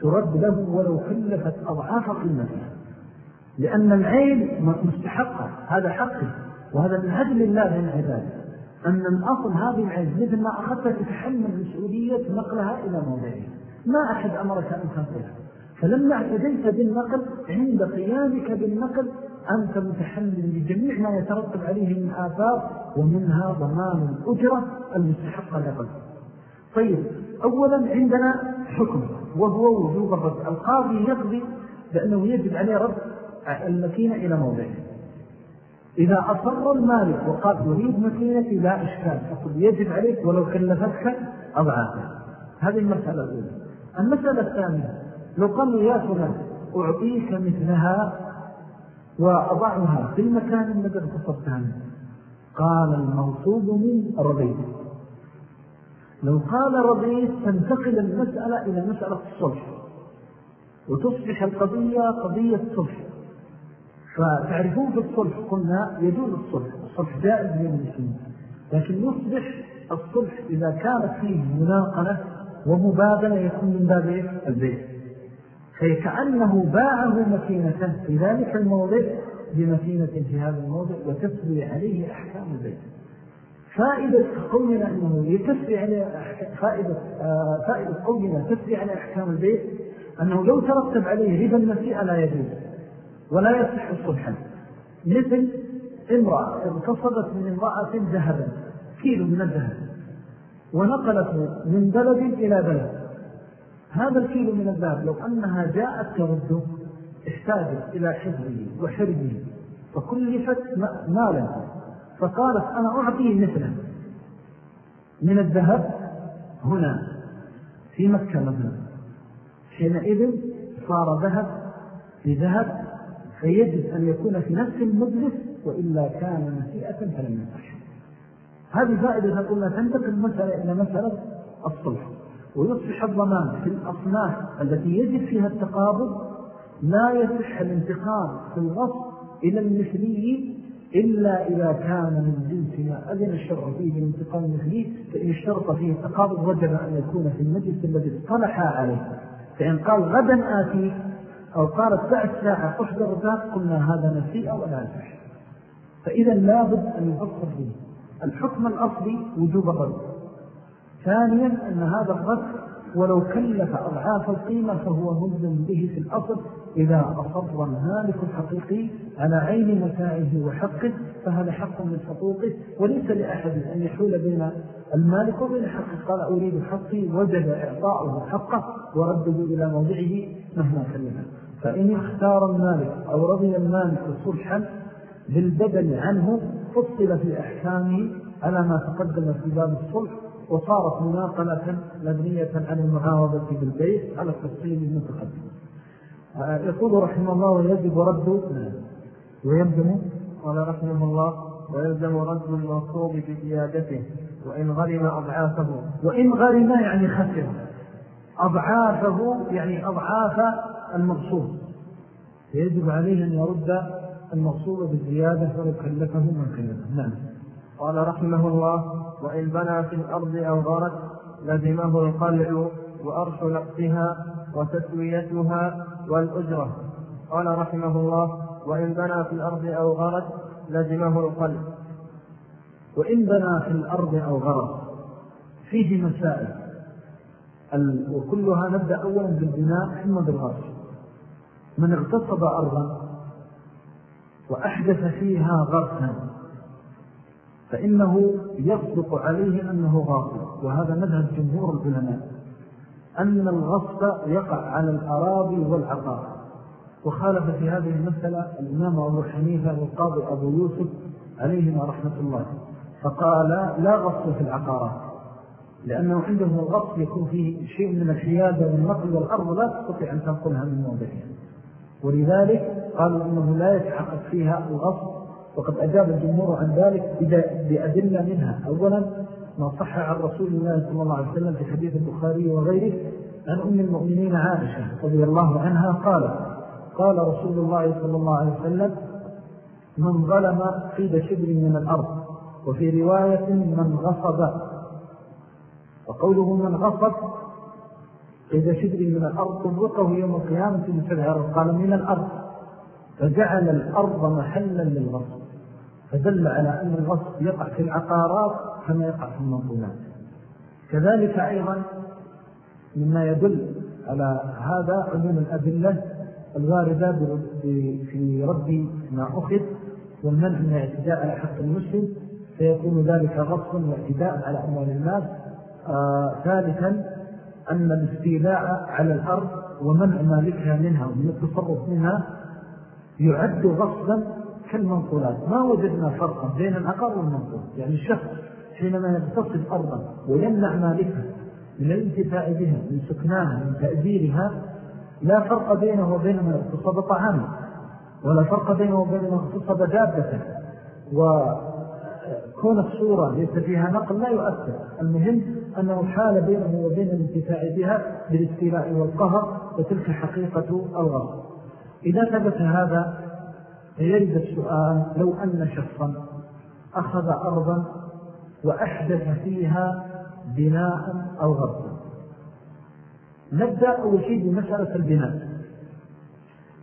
ترد له ولو كلفت أضعاف قيمتها. لأن العين مستحقة هذا حقه وهذا من عدل الله من عباده أن الأصل هذه العين مثل ما أخذت تتحمل مسؤولية نقلها إلى موضعها. ما أحد أمرك أن تنقلها. فلما اعتديت بالنقل عند قيامك بالنقل أنت متحمل لجميع ما يترتب عليه من آثار ومنها ضمان الأجرة المستحقة لقل طيب أولا عندنا حكم وهو وجوب الرد. القاضي يقضي بأنه يجب عليه رد المكينة إلى موضعه. إذا أصر المالك وقال يريد مكينتي لا إشكال فقل يجب عليك ولو كلفتك أضعافها هذه المسألة الأولى. المسألة الثانية لو قالوا يا فلان أعطيك مثلها وأضعها في المكان الذي اتصبتها منه قال الموصوب من رضيت. لو قال رضيت تنتقل المسألة إلى مسألة الصلح. وتصبح القضية قضية صلح. فتعرفون في الصلح قلنا يجوز الصلح الصلح جائز من المسلمين. لكن يصبح الصلح إذا كانت فيه مناقنة ومبادلة يكون من باب البيت فكأنه باعه مكينة في ذلك الموضع بمكينة في هذا الموضع وتسري عليه أحكام البيت فائدة قولنا أنه يتسري عليه فائدة, آه فائدة قولنا تسري عليه أحكام البيت أنه لو ترتب عليه ربا المسيئة لا يجوز. ولا يصح الصلحا مثل امرأة انتصبت من امرأة ذهبا كيلو من الذهب ونقلته من بلد إلى بلد. هذا الكيلو من الذهب لو أنها جاءت ترده احتاجت إلى حفظه وحرمه فكلفت مالا. فقالت أنا أعطيه مثلا. من الذهب هنا في مكة مثلا. حينئذ صار ذهب بذهب فيجب أن يكون في نفس المجلس وإلا كان مسيئة فلم يصح. هذه فائدة قلنا تنتقل المسألة إلى مسألة الصلح. ويصبح الضمان في الأصناف التي يجب فيها التقابض لا يصح الانتقال في الغصب إلى المثلي إلا إذا كان من جنس ما أذن الشرع فيه بالانتقال المثلي فإن اشترط فيه التقابض وجب أن يكون في المجلس الذي اصطلح عليه. فإن قال غدا آتي أو قالت بعد ساعة أحضر ذات قلنا هذا نسيء ولا يصح فإذا لابد أن يفصل فيه. الحكم الأصلي وجوب الرد ثانيا أن هذا الرد ولو كلف أضعاف القيمة فهو ملزم به في الأصل. إذا أصر المالك الحقيقي على عين متاعه وحقه فهذا حق من حقوقه؟ وليس لأحد أن يحول بين المالك وبين حقه. قال أريد حقي وجب إعطاؤه حقه ورده إلى موضعه مهما كلمه فإن اختار المالك أو رضي المالك صلحا بالبدل عنه فصل في أحكامه على ما تقدم في باب الصلح وصارت مناقلة مبنية عن المعاوضة بالبيت على التفصيل المتقدم. يقول رحمه الله ويجب رد ويلزم قال رحمه الله ويلزم رد الموصوب بزيادته وإن غرم أضعافه. وإن غرم يعني خسر أضعافه يعني أضعاف المغصوب فيجب عليه أن يرد المغصوب بالزيادة ولو كلفه من كلفه. نعم. قال رحمه الله وإن بنى في الأرض أو غرت لزمه القلع وأرش نقصها وتسويتها والأجرة. قال رحمه الله وإن بنى في الأرض أو غرت لزمه القلع. وإن بنى في الأرض أو غرت فيه مسائل. وكلها نبدأ أولا بالبناء ثم بالغرس من اغتصب أرضا وأحدث فيها غرسا فإنه يصدق عليه أنه غاصب وهذا مذهب جمهور العلماء أن الغصب يقع على الأراضي والعقار وخالف في هذه المسألة الإمام أبو حنيفة والقاضي أبو يوسف عليهما رحمة الله فقال لا غصب في العقارات لأنه عنده الغصب يكون فيه شيء من الحيادة والنقل والأرض لا تستطيع أن تنقلها من موضعها. ولذلك قالوا إنه لا يتحقق فيها الغصب وقد أجاب الجمهور عن ذلك بأدلة منها. أولا ما صح عن رسول الله صلى الله عليه وسلم في حديث البخاري وغيره عن أم المؤمنين عائشة رضي الله عنها قال قال رسول الله صلى الله عليه وسلم من ظلم قيد شبر من الأرض وفي رواية من غصب. وقوله من غصب قيد شبر من الأرض طبقه يوم القيامة سبع قال من الأرض. فجعل الأرض محلا للغصب فدل على أن الغصب يقع في العقارات كما يقع في المنظومات كذلك أيضا مما يدل على هذا عموم الأدلة الواردة في رد ما أخذ والمنع من اعتداء على حق المسلم فيكون ذلك غصبا واعتداء على أموال الناس. آه ثالثا أن الاستيلاء على الأرض ومنع مالكها منها ومن التصرف منها يعد غصبا كالمنقولات. ما وجدنا فرقا بين العقار والمنقول. يعني الشخص حينما يتصل أرضا ويمنع مالكها من الانتفاع بها من سكنانها من تأجيرها لا فرق بينه وبين من اغتصب طعاما ولا فرق بينه وبين من اغتصب دابة. وكون الصورة ليس فيها نقل لا يؤثر. المهم أنه حال بينه وبين الانتفاع بها بالاستيلاء والقهر وتلك حقيقة الغرب إذا ثبت هذا فيرد السؤال لو أن شخصا أخذ أرضا وأحدث فيها بناء أو غربا نبدأ أول شيء بمسألة البناء.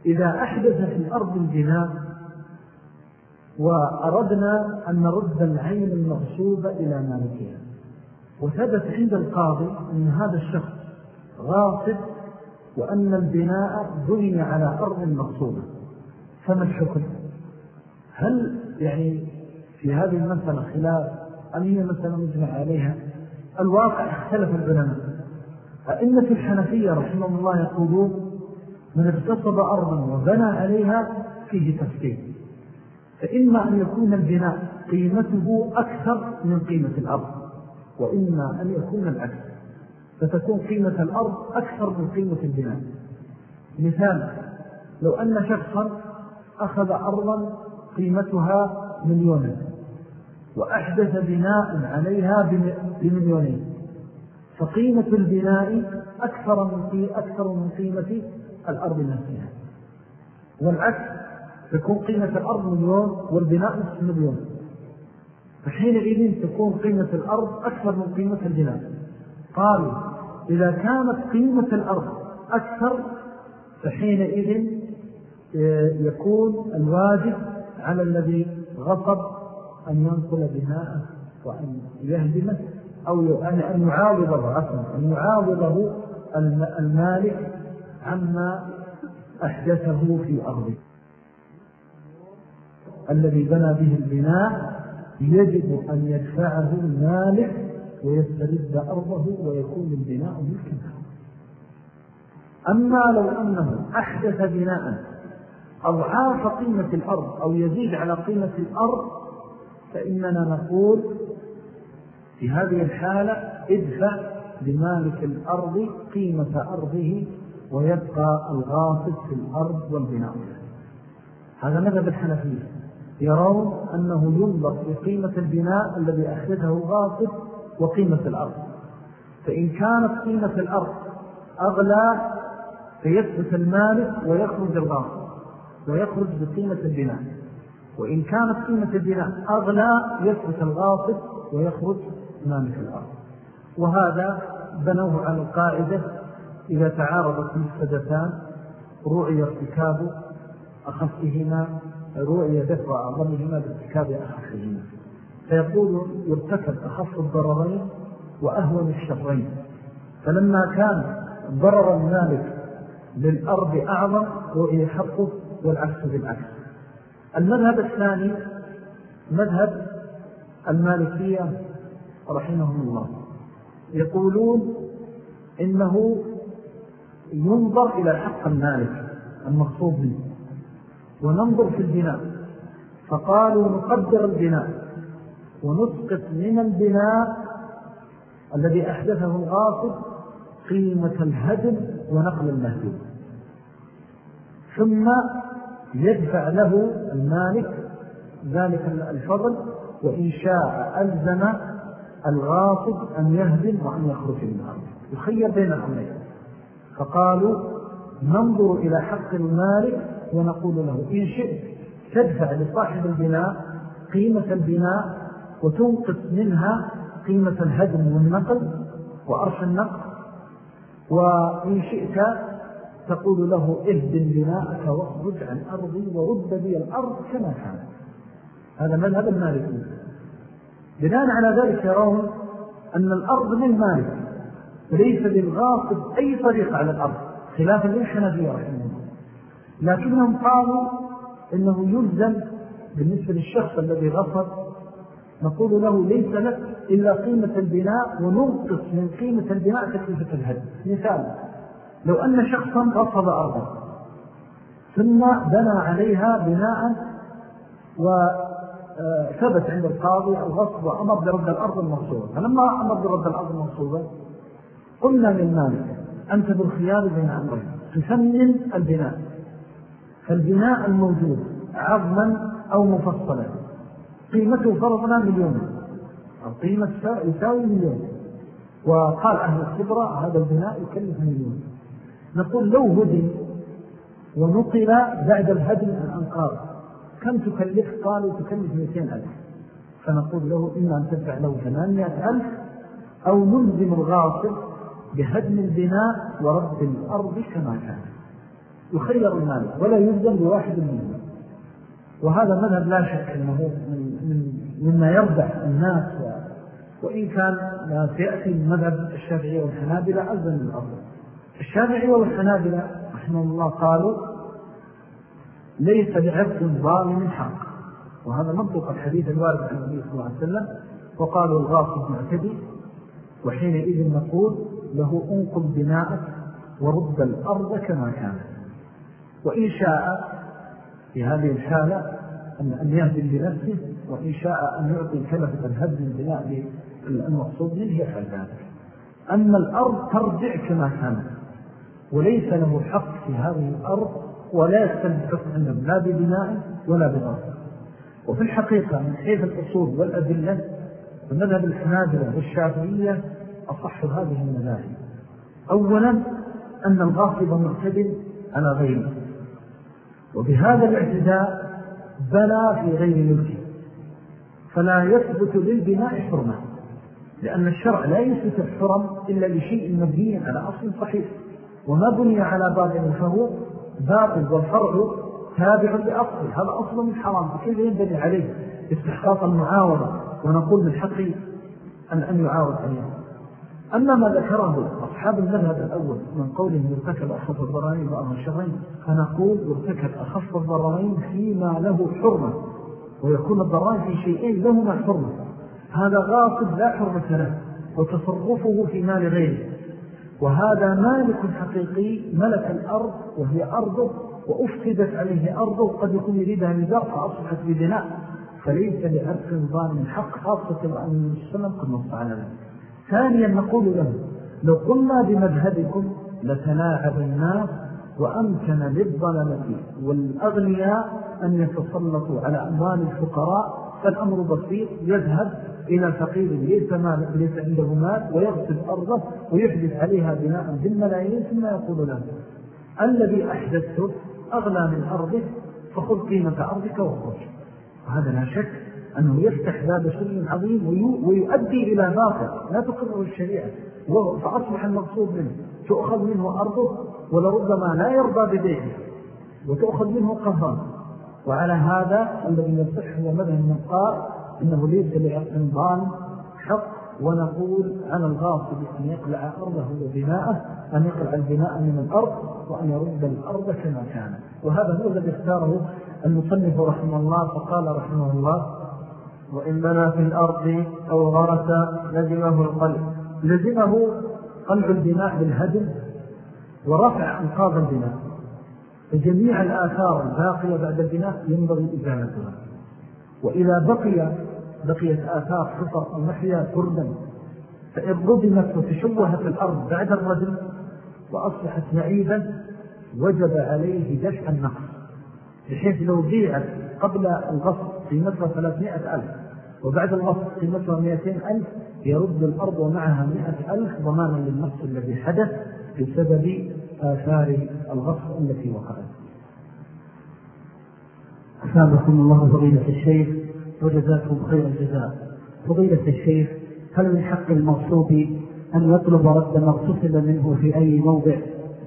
إذا أحدث في الأرض البناء وأردنا أن نرد العين المغصوبة إلى مالكها. وثبت عند القاضي أن هذا الشخص غاصب وأن البناء بني على أرض مغصوبة فما الحكم؟ هل يعني في هذه المسألة خلاف؟ أم هي مسألة مجمع عليها؟ الواقع اختلف العلماء. أئمة الحنفية رحمه الله يقولون من اغتصب أرضا وبنى عليها فيه تفكير. فإما أن يكون البناء قيمته أكثر من قيمة الأرض. وإما أن يكون العكس فتكون قيمة الأرض أكثر من قيمة البناء مثال لو أن شخصا أخذ أرضا قيمتها مليون وأحدث بناء عليها بمليونين. فقيمة البناء أكثر من أكثر من قيمة الأرض نفسها. والعكس تكون قيمة الأرض مليون والبناء نصف مليون. فحينئذ تكون قيمة الأرض أكثر من قيمة البناء قالوا إذا كانت قيمة الأرض أكثر فحينئذ يكون الواجب على الذي غصب أن ينقل بناءه وأن يهدمه أو أن يعاوضه أن يعاوضه المالك عما أحدثه في أرضه. الذي بنى به البناء يجب أن يدفعه المالك ويسترد أرضه ويكون البناء ملكا. أما لو أنه أحدث بناء أضعاف قيمة الأرض أو يزيد على قيمة الأرض فإننا نقول في هذه الحالة ادفع لمالك الأرض قيمة أرضه ويبقى الغاصب في الأرض والبناء. هذا مذهب الحنفية. يرون أنه ينظر في قيمة البناء الذي أخذه الغاصب وقيمة الأرض. فإن كانت قيمة الأرض أغلى فيثبت المالك ويخرج الغاصب ويخرج بقيمة البناء. وإن كانت قيمة البناء أغلى يثبت الغاصب ويخرج مالك الأرض. وهذا بنوه على القاعدة إذا تعارضت مفسدتان رؤي ارتكاب أخفهما رؤي دفع أعظمهما بارتكاب أخفهما فيقول يرتكب أخف الضررين وأهون الشرين. فلما كان ضرر المالك للأرض أعظم رؤي حقه والعكس بالعكس. المذهب الثاني مذهب المالكية رحمهم الله. يقولون إنه ينظر إلى حق المالك المقصود منه. وننظر في البناء. فقالوا نقدر البناء. ونسقط من البناء الذي أحدثه الغاصب قيمة الهدم ونقل المهدوم. ثم يدفع له المالك ذلك الفضل وإن شاء ألزم الغاصب أن يهدم وأن يخرج من الأرض. يخير بين الأمرين. فقالوا ننظر إلى حق المالك ونقول له إن شئت تدفع لصاحب البناء قيمة البناء وتنقص منها قيمة الهدم والنقل وأرش النقل. وإن شئت تقول له اهدم بناءك واخرج عن أرضي ورد بي الأرض كما كان. هذا مذهب المالكي بناء على ذلك يرون أن الأرض للمالك ليس للغاصب أي طريق على الأرض خلافا للحنفية رحمه لكنهم قالوا إنه يلزم بالنسبة للشخص الذي غصب نقول له ليس لك إلا قيمة البناء وننقص من قيمة البناء تكلفة الهدم. مثال لو أن شخصا غصب أرضا ثم بنى عليها بناء وثبت عند القاضي الغصب وأمر برد الأرض المنصوبة فلما أمر برد الأرض المنصوبة قلنا للمالك أنت بالخيار بين أمرين تسمن البناء. فالبناء الموجود عظما أو مفصلا. قيمته فرضنا مليون. القيمة يساوي مليون. وقال أهل الخبرة هذا البناء يكلف مليون. نقول لو هدم ونقل بعد الهدم الأنقاض كم تكلف؟ قالوا تكلف 200 ألف. فنقول له إما أن تدفع له 800 ألف أو نلزم الغاصب بهدم البناء ورد الأرض كما كان. يخير المال ولا يلزم بواحد منهم. وهذا مذهب لا شك أنه من مما يربح الناس وإن كان سيأتي مذهب الشافعية والحنابلة أزل من الأرض الشافعية والحنابلة رحمه الله قالوا ليس لعبد ظالم حق. وهذا منطق الحديث الوارد عن النبي صلى الله عليه وسلم. وقالوا الغاصب معتدي. وحينئذ نقول له انقل بناءك ورد الأرض كما كانت. وإن شاء في هذه الحالة أن يهدم بنفسه وإن شاء أن يعطي كلفة الهدم البناء المقصود منه يفعل ذلك. أما الأرض ترجع كما كانت وليس له حق في هذه الأرض ولا حكم عندهم لا ببناء ولا بغرب وفي الحقيقة من حيث الأصول والأدلة فمذهب الحنابلة والشافعية أصح هذه المذاهب. أولا أن الغاصب معتدل على غيره. وبهذا الاعتداء بنى في غير ملكه. فلا يثبت للبناء حرمة لأن الشرع لا يثبت الحرم إلا لشيء مبني على أصل صحيح. وما بني على باطل فهو باطل والفرع تابع لأصل هذا أصل من حرام. فكيف ينبني عليه استحقاق المعاوضة ونقول من حقي أن, أن يعاوض عليه. أما ما ذكره أصحاب المذهب الأول من قوله يرتكب أخف الضررين وأمر الشرين فنقول يرتكب أخف الضررين فيما له حرمة ويكون الضررين في شيئين لهما حرمة. هذا غاصب لا حرمة له وتصرفه في مال غيره. وهذا مالك حقيقي ملك الأرض وهي أرضه وأفسدت عليه أرضه. قد يكون يريدها نزار فأصبحت بدناء فليس لعرف ظالم حق خاصة وأن السلام قد نص على ذلك. ثانيا نقول له لو قلنا بمذهبكم لتلاعب الناس وأمكن للظلمة والأغنياء أن يتسلطوا على أموال الفقراء فالأمر بسيط يذهب إلى فقير ليس, مال ليس عنده مال ويغسل أرضه ويحدث عليها بناء بالملايين ثم يقول له الذي أحدثته أغلى من أرضك فخذ قيمة أرضك وخرج وهذا لا شك أنه يفتح باب شيء عظيم ويؤدي إلى باطل. لا تقرر الشريعة. فأصبح المقصود منه. تؤخذ منه أرضه ولربما لا يرضى ببيعه وتؤخذ منه قهران وعلى هذا الذي يصح هو مذهب من قال إنه ليس لإنظام حق ونقول على الغاصب أن يقلع أرضه وبناءه أن يقلع البناء من الأرض وأن يرد الأرض كما كان. وهذا هو الذي اختاره المصنف رحمه الله فقال رحمه الله وإن بنى في الأرض أو غرس لزمه القلب. لزمه قلع البناء بالهدم ورفع أنقاض البناء. فجميع الآثار الباقية بعد البناء ينبغي إزالتها. وإذا بقي بقيت آثار حفر أو محيا تردا فإن ردمت وتشوهت الأرض بعد الرجل وأصبحت معيبا وجب عليه دفع النقص بحيث لو بيعت قبل الغصب قيمتها 300 ألف. وبعد الغصب قيمتها 200 ألف يرد الأرض ومعها 100 ألف ضمانا للنقص الذي حدث بسبب آثار الغصب التي وقعت. أسابقكم الله فضيلة الشيخ وجزاكم خير الجزاء. فضيلة الشيخ هل من حق المغصوب أن يطلب رد ما اغتصب منه في أي موضع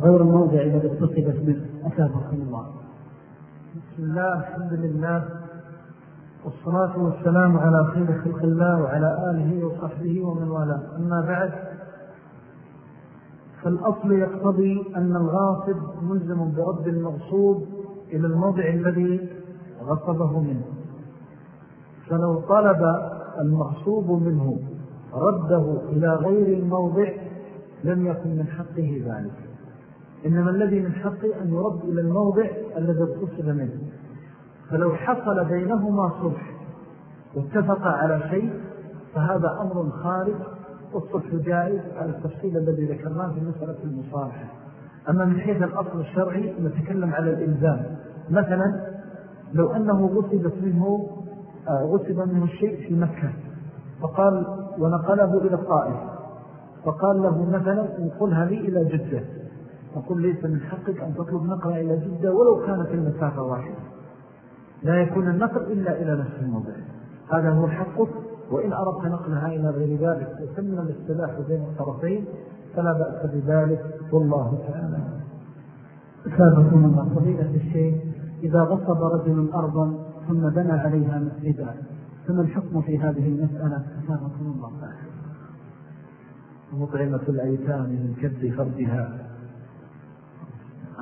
غير الموضع الذي اغتصبت منه؟ أسابقكم الله. بسم الله الحمد لله. والصلاة والسلام على خير خلق الله وعلى آله وصحبه ومن والاه. أما بعد فالأصل يقتضي أن الغاصب ملزم برد المغصوب إلى الموضع الذي غصبه منه. فلو طلب المغصوب منه رده إلى غير الموضع لم يكن من حقه ذلك. إنما الذي من حقه أن يرد إلى الموضع الذي اغتصب منه. فلو حصل بينهما صلح واتفق على شيء فهذا أمر خارج والصلح جائز على التفصيل الذي ذكرناه في مسألة المصالحة أما من حيث الأصل الشرعي نتكلم على الإلزام. مثلا لو أنه غصبت منه آه، غصب منه الشيء في مكة فقال ونقله إلى الطائف فقال له مثلا انقلها لي إلى جدة. نقول ليس من حقك أن تطلب نقلها إلى جدة ولو كانت المسافة واحدة. لا يكون النقل إلا إلى نفس الموضع. هذا هو حقك وإن أردت نقلها إلى غير ذلك وسمنا الاستلاح بين الطرفين فلا بأس بذلك. والله تعالى. سابقون الله فضيلة الشيخ إذا غصب رجل أرضا ثم بنى عليها مسجدا فما الحكم في هذه المسألة؟ سابقون الله مطعمة الأيتام من كد فردها.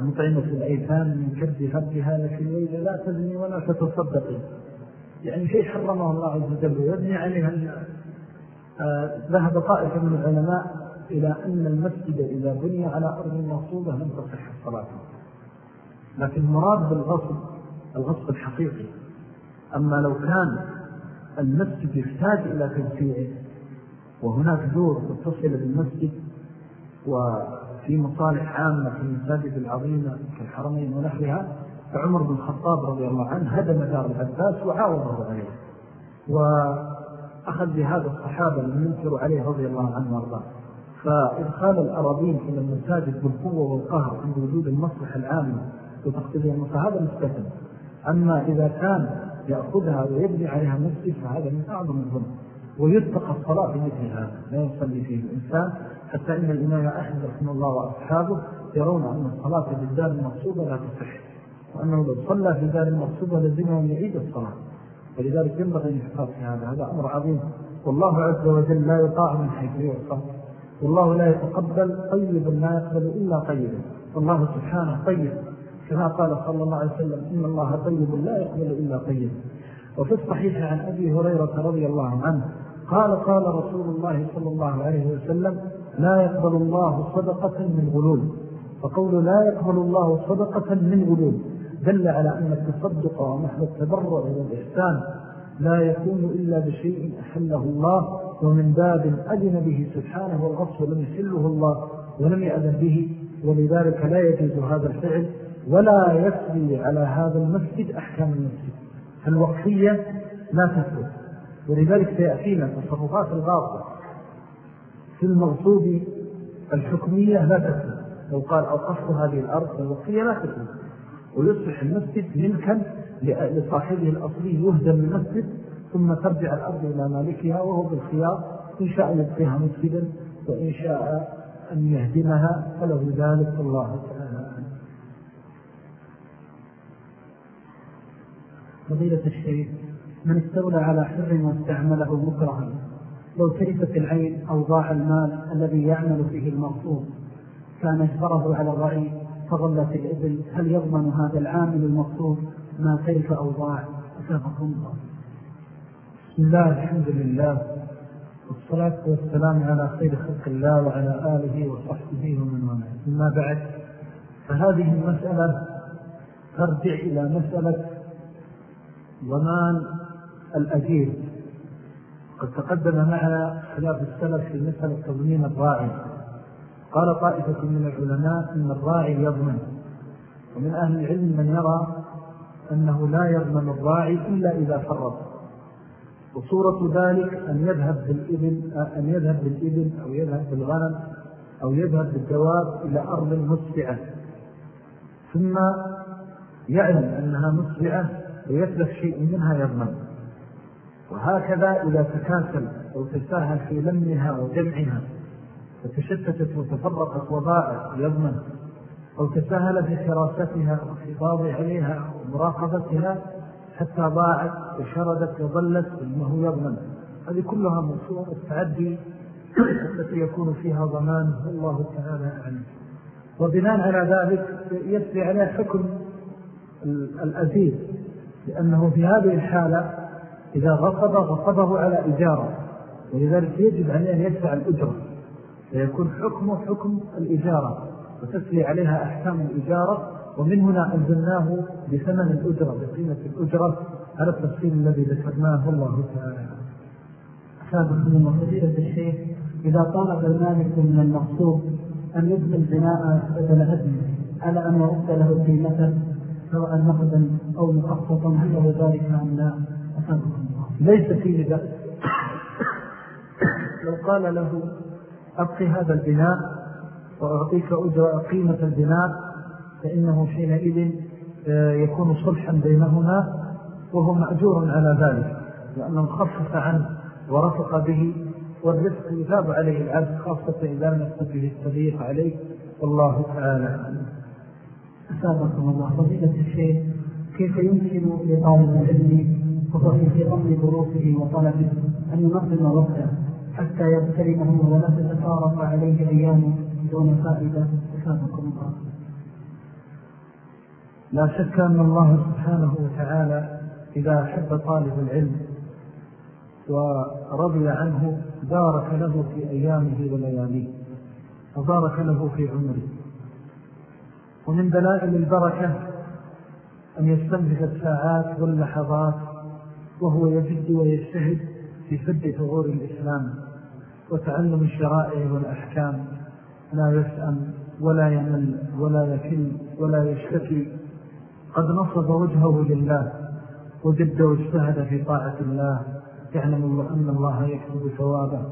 مطعمة الأيتام من كد فردها لكن وإذا لا تزني ولا تتصدقي يعني شيء حرمه الله عز وجل. ويبني عليها آه، ذهب طائفة من العلماء إلى أن المسجد إذا بني على أرض مصوبة لم تصح الصلاة. لكن مراد بالغصب الغصب الحقيقي. أما لو كان المسجد يحتاج إلى توسيعه وهناك دور متصلة بالمسجد وفي مصالح عامة في المساجد العظيمة كالحرمين ونحوها فعمر بن الخطاب رضي الله عنه هدم دار العباس وعاوضه عليه وأخذ بهذا الصحابة لم ينكروا عليه رضي الله عنه وأرضاه. فإدخال الأراضين إلى المساجد بالقوة والقهر عند وجود المصلحة العامة وتقتضي المصلحة هذا مستثم أما إذا كان يأخذها ويبني عليها مسجد فهذا من أعظم الظلم ويتقى الصلاة بمثل هذا لا يصلي فيه الإنسان حتى إن الإمام أحمد رحمه الله وأصحابه يرون أن الصلاة بالدار المقصودة لا تصح وأنه لو صلى في دار المقصودة أن يعيد الصلاة. ولذلك ينبغي يحفظ في هذا هذا أمر عظيم. والله عز وجل لا يطاع من حيث يعصى والله لا يتقبل طيبا لا يقبل إلا طيبا والله سبحانه طيب. كما قال صلى الله عليه وسلم إن الله طيب لا يقبل إلا طيب. وفي الصحيح عن أبي هريرة رضي الله عنه قال قال رسول الله صلى الله عليه وسلم لا يقبل الله صدقة من غلول. فقول لا يقبل الله صدقة من غلول دل على أن التصدق ومحل التبرع والإحسان لا يكون إلا بشيء أحله الله ومن باب أذن به سبحانه والغصف لم يحله الله ولم يأذن به ولذلك لا يجوز هذا الفعل ولا يسري على هذا المسجد أحكام المسجد. فالوقفية لا تثبت. ولذلك سيأتينا تصرفات الغاضة في المغصوب الحكمية لا تثبت لو قال أوقفت هذه الأرض الوقفية لا تثبت ويصبح المسجد ملكا لصاحبه الأصلي يهدم المسجد ثم ترجع الأرض إلى مالكها وهو بالخيار. إن شاء يبقيها مسجدا وإن شاء أن يهدمها فله ذلك الله تعالى. فضيلة الشيخ من استولى على حر واستعمله مكرها لو ترفت العين أو ضاع المال الذي يعمل فيه المغصوب كان اجبره على الرعي فظلت الإبل هل يضمن هذا العامل المغصوب ما ترف أو ضاع؟ أسابقهم الله. بسم الله الحمد لله والصلاة والسلام على خير خلق الله وعلى آله وصحبه ومن ومن أما بعد فهذه المسألة ترجع إلى مسألة ضمان الأجير. قد تقدم معنا خلاف السلف في مسألة تضمين الراعي. قال طائفة من العلماء أن الراعي يضمن. ومن أهل العلم من يرى أنه لا يضمن الراعي إلا إذا فرط. وصورة ذلك أن يذهب بالإبل أن يذهب بالإبل أو يذهب بالغنم أو يذهب بالدواب إلى أرض مسبعة ثم يعلم أنها مسبعة ويتلف شيء منها يضمن. وهكذا إذا تكاسل أو تساهل في لمها وجمعها فتشتتت وتفرقت وضاعت يضمن أو تساهل في حراستها وحفاظ عليها ومراقبتها حتى ضاعت وشردت وظلت إنه يضمن. هذه كلها من صور التعدي التي يكون فيها ضمان. والله تعالى أعلم. وبناء على ذلك يسري عليه حكم الأزيز لأنه في هذه الحالة إذا غصب غصبه على إجارة. ولذلك يجب عليه أن يدفع الأجرة. فيكون حكمه حكم الإجارة. وتسري عليها أحكام الإجارة. ومن هنا أنزلناه بثمن الأجرة بقيمة الأجرة. على التفصيل الذي ذكرناه الله تعالى. سابق من وفديرة الشيخ إذا طالب المالك من المقصود أن يبني البناء بدل هدمه على أن يرد له قيمة سواء نقدا أو مقصطا هل له ذلك أم لا؟ ليس فيه ذلك لو قال له أبقي هذا البناء وأعطيك أجرة قيمة البناء فإنه حينئذ آه، يكون صلحا بينهما وهو مأجور على ذلك لأنه خفف عنه ورفق به والرفق يثاب عليه العبد خاصة إذا لم به التضييق عليه. والله تعالى أسابقكم الله. فضيلة الشيخ كيف يمكن لطالب العلم في ضمن دروسه وطلبه أن ينظم وقته حتى يغترمه ولا تتفارق عليه أيامه دون فائدة؟ أسابقكم الله. لا شك أن الله سبحانه وتعالى إذا أحب طالب العلم ورضي عنه بارك له في أيامه ولياليه وبارك له في عمره. ومن دلائل البركة أن يستنفذ الساعات واللحظات وهو يجد ويجتهد في سد ثغور الإسلام وتعلم الشرائع والأحكام لا يسأم ولا يمل ولا يكل ولا يشتكي. قد نصب وجهه لله وجد واجتهد في طاعة الله يعلم الله أن الله يكتب ثوابه.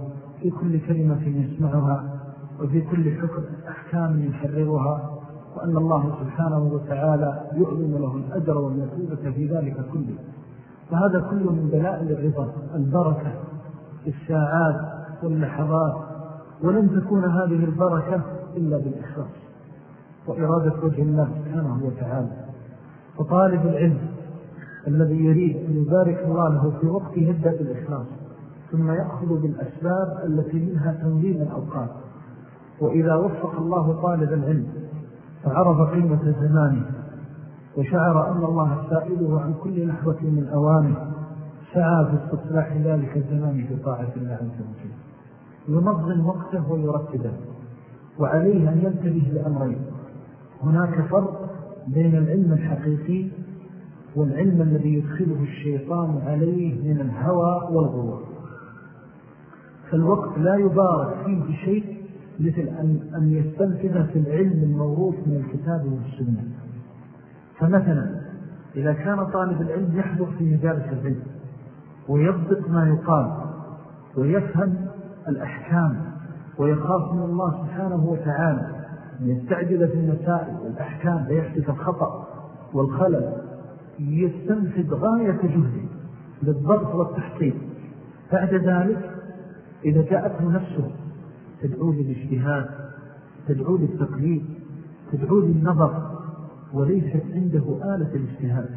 في كل كلمة يسمعها وفي كل حكم أحكام يحررها. وأن الله سبحانه وتعالى يؤذن له الأجر والنتوبة في ذلك كله. فهذا كله من دلائل الرضا البركة الساعات واللحظات. ولن تكون هذه البركة إلا بالإخلاص وإرادة وجه الله سبحانه وتعالى. فطالب العلم الذي يريد أن يبارك الله له في وقت يبدأ بالإخلاص ثم يأخذ بالأسباب التي منها تنظيم الأوقات. وإذا وفق الله طالب العلم فعرف قيمة زمانه وشعر أن الله سائله عن كل لحظة من أوانه سعى في استصلاح ذلك الزمان في طاعة الله عز وجل. ينظم وقته ويرتبه وعليه أن ينتبه لأمرين. هناك فرق بين العلم الحقيقي والعلم الذي يدخله الشيطان عليه من الهوى والغرور. فالوقت لا يبارك فيه بشيء مثل أن, أن يستنفذ في العلم الموروث من الكتاب والسنة. فمثلا إذا كان طالب العلم يحضر في مجالس العلم ويضبط ما يقال ويفهم الأحكام ويخاف من الله سبحانه وتعالى أن يستعجل في المسائل والأحكام فيحدث الخطأ والخلل يستنفذ غاية جهده للضبط والتحقيق. بعد ذلك إذا جاءته نفسه تدعو للاجتهاد تدعو للتقليد تدعو للنظر وليست عنده آلة الاجتهاد.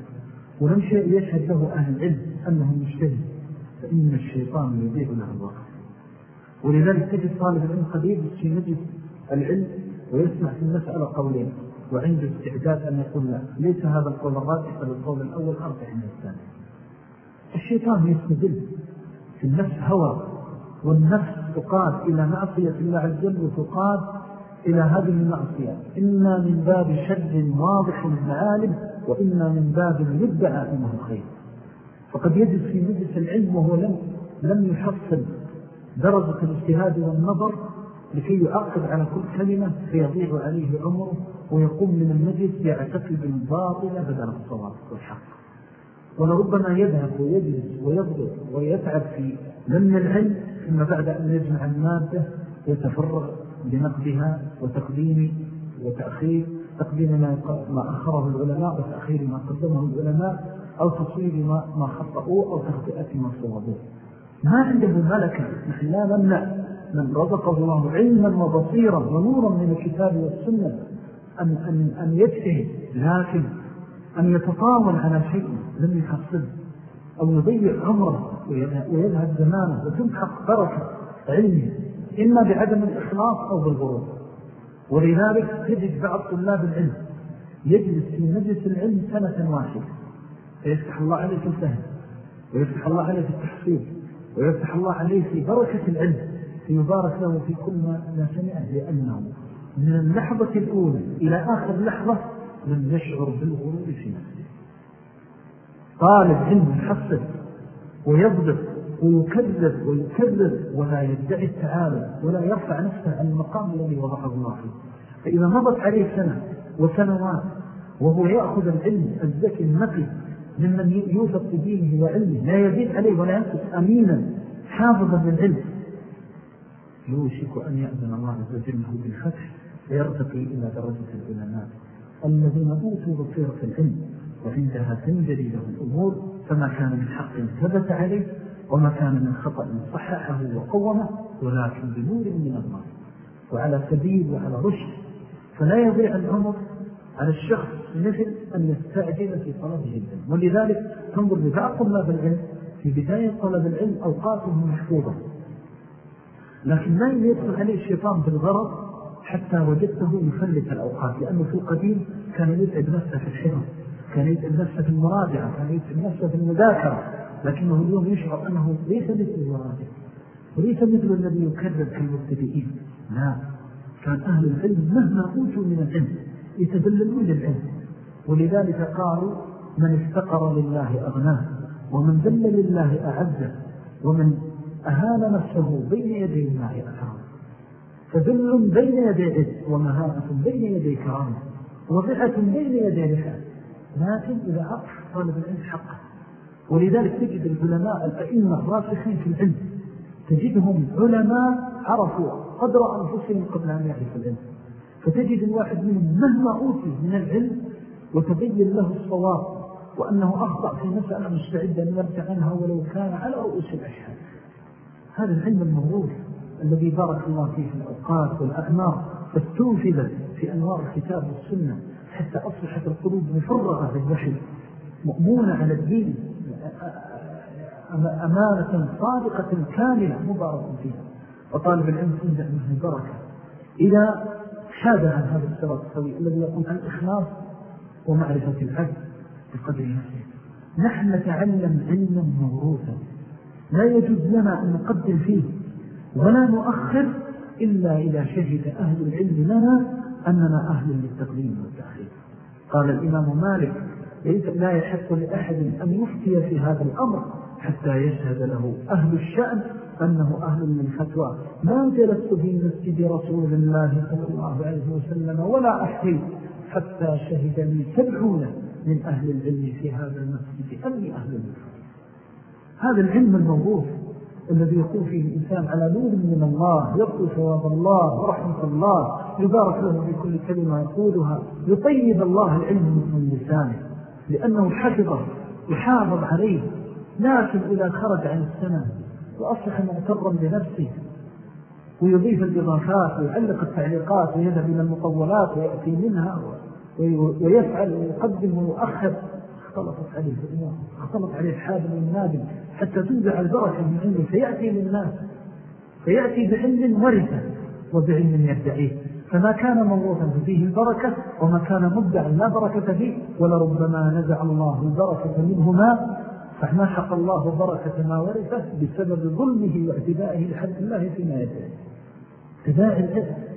ولم شيء يشهد له أهل العلم أنه مجتهد فإن الشيطان يضيع له الوقت. ولذلك تجد طالب العلم قد في مجلس العلم ويسمع في المسألة قولين وعنده استعداد أن يقول ليس هذا القول الراجح بل القول الأول أرجح من الثاني. الشيطان يستدل في النفس هوى والنفس تقاد إلى معصية الله عز وجل وتقاد إلى هذه المعصية. إما من باب شر واضح معالم وإما من باب يدعى أنه خير فقد يجد في مجلس العلم وهو لم, لم يحصل درجة الاجتهاد والنظر لكي يعقد على كل كلمة فيضيع عليه عمره ويقوم من المجلس يعتقد الباطل بدل الصواب والحق. ولربما يذهب ويجلس ويضرب ويتعب في لم العلم ثم بعد أن يجمع المادة يتفرغ لنقدها وتقديم وتأخير تقديم ما أخره العلماء وتأخير ما قدمه العلماء أو تصوير ما, خطأوه أو تخطئة ما صوابوه ما عنده ملكة نحن لا نمنع من رزقه الله علما وبصيرا ونورا من الكتاب والسنة أن, أن, أن يجتهد لكن أن يتطاول على شيء لم يحصله. أو يضيع عمره ويذهب زمانه وتمحق بركة علمه إما بعدم الإخلاص أو بالغرور. ولذلك تجد بعض طلاب العلم يجلس في مجلس العلم سنة واحدة فيفتح الله عليه في الفهم ويفتح الله عليه في التحصيل ويفتح الله عليه في بركة العلم فيبارك له في كل ما سمعه لأنه من اللحظة الأولى إلى آخر لحظة لم يشعر بالغرور في نفسه. طالب علم يحصل ويضبط ويكذب ويكذب ولا يدعي التعالى ولا يرفع نفسه عن المقام الذي وضعه الله فيه. فإذا مضت عليه سنة وسنوات وهو يأخذ العلم الذكي النقي ممن يوثق بدينه وعلمه لا يزيد عليه ولا ينقص أمينا حافظا للعلم. يوشك أن يأذن الله عز وجل بالفتح ويرتقي إلى درجة العلماء الذين أوتوا بصيرة العلم. وعندها تنجري له الأمور فما كان من حق ثبت عليه وما كان من خطأ صححه وقومه ولكن بنور من الله. وعلى سبيل وعلى رشد فلا يضيع العمر على الشخص مثل أن يستعجل في طلب العلم. ولذلك تنظر ببعض طلاب العلم في بداية طلب العلم أوقاتهم محفوظة. لكن ما يدخل عليه الشيطان بالغرض حتى وجدته يفلت الأوقات لأنه في القديم كان يتعب نفسه في الحفظ كان يتعب نفسه في المراجعة كان يتعب نفسه في المذاكرة لكنه اليوم يشعر أنه ليس مثل المراجع وليس مثل الذي يكرر كالمبتدئين. لا كان أهل العلم مهما أوتوا من العلم يتدللون للعلم. ولذلك قالوا من افتقر لله أغناه ومن ذل لله أعزه ومن أهان نفسه بين يدي الله أكرم فذل بين يدي عز ومهانة بين يدي كرام وضعة بين يدي رفعة لكن إذا أقف طالب العلم حقه. ولذلك تجد العلماء الأئمة الراسخين في العلم تجدهم علماء عرفوا قدر أنفسهم قبل أن يعرف العلم. فتجد الواحد منهم مهما أوتي من العلم وتبين له الصواب وأنه أخطأ في مسألة مستعدة أن يرجع عنها ولو كان على رؤوس الأشهاد. هذا العلم الموروث الذي بارك الله فيه في الأوقات والأعمار فاستوفدت في أنوار الكتاب والسنة حتى أصبحت القلوب مفرغة في الوحي مؤمونة على الدين أمانة صادقة كاملة مبارك فيها. وطالب العلم تنزع منه البركة إذا عن هذا الصراط السوي الذي يقوم عن الإخلاص ومعرفة العبد بقدر نفسه. نحن نتعلم علما موروثا. لا يجوز لنا أن نقدم فيه ولا نؤخر إلا إذا شهد أهل العلم لنا أننا أهل للتقديم والتأخير. قال الإمام مالك لا يحق لأحد أن يفتي في هذا الأمر حتى يشهد له أهل الشأن أنه أهل للفتوى. ما جلست في مسجد رسول الله صلى الله عليه وسلم ولا أحكي حتى شهد لي سبعون من أهل العلم في هذا المسجد. أني أهل للفتوى. هذا العلم الموروث الذي يكون فيه الإنسان على نور من الله يرقو ثواب الله ورحمة الله يبارك له في كل كلمة يقولها يطيب الله العلم من لسانه لأنه حفظه يحافظ عليه لكن إذا خرج عن السنة وأصبح مغترا بنفسه ويضيف الإضافات ويعلق التعليقات ويذهب إلى المطولات ويأتي منها ويفعل ويقدم ويؤخر. اختلطت عليه الأمور اختلط عليه الحادم والنادم حتى تنزع البركة من عنده فيأتي للناس فيأتي بعلم ورثة وبعلم يدعيه. فما كان موروثا فيه البركة وما كان مدعا لا بركة فيه ولربما نزع الله البركة منهما فمحق الله بركة ما ورثه بسبب ظلمه واعتدائه لحد الله فيما يدعي.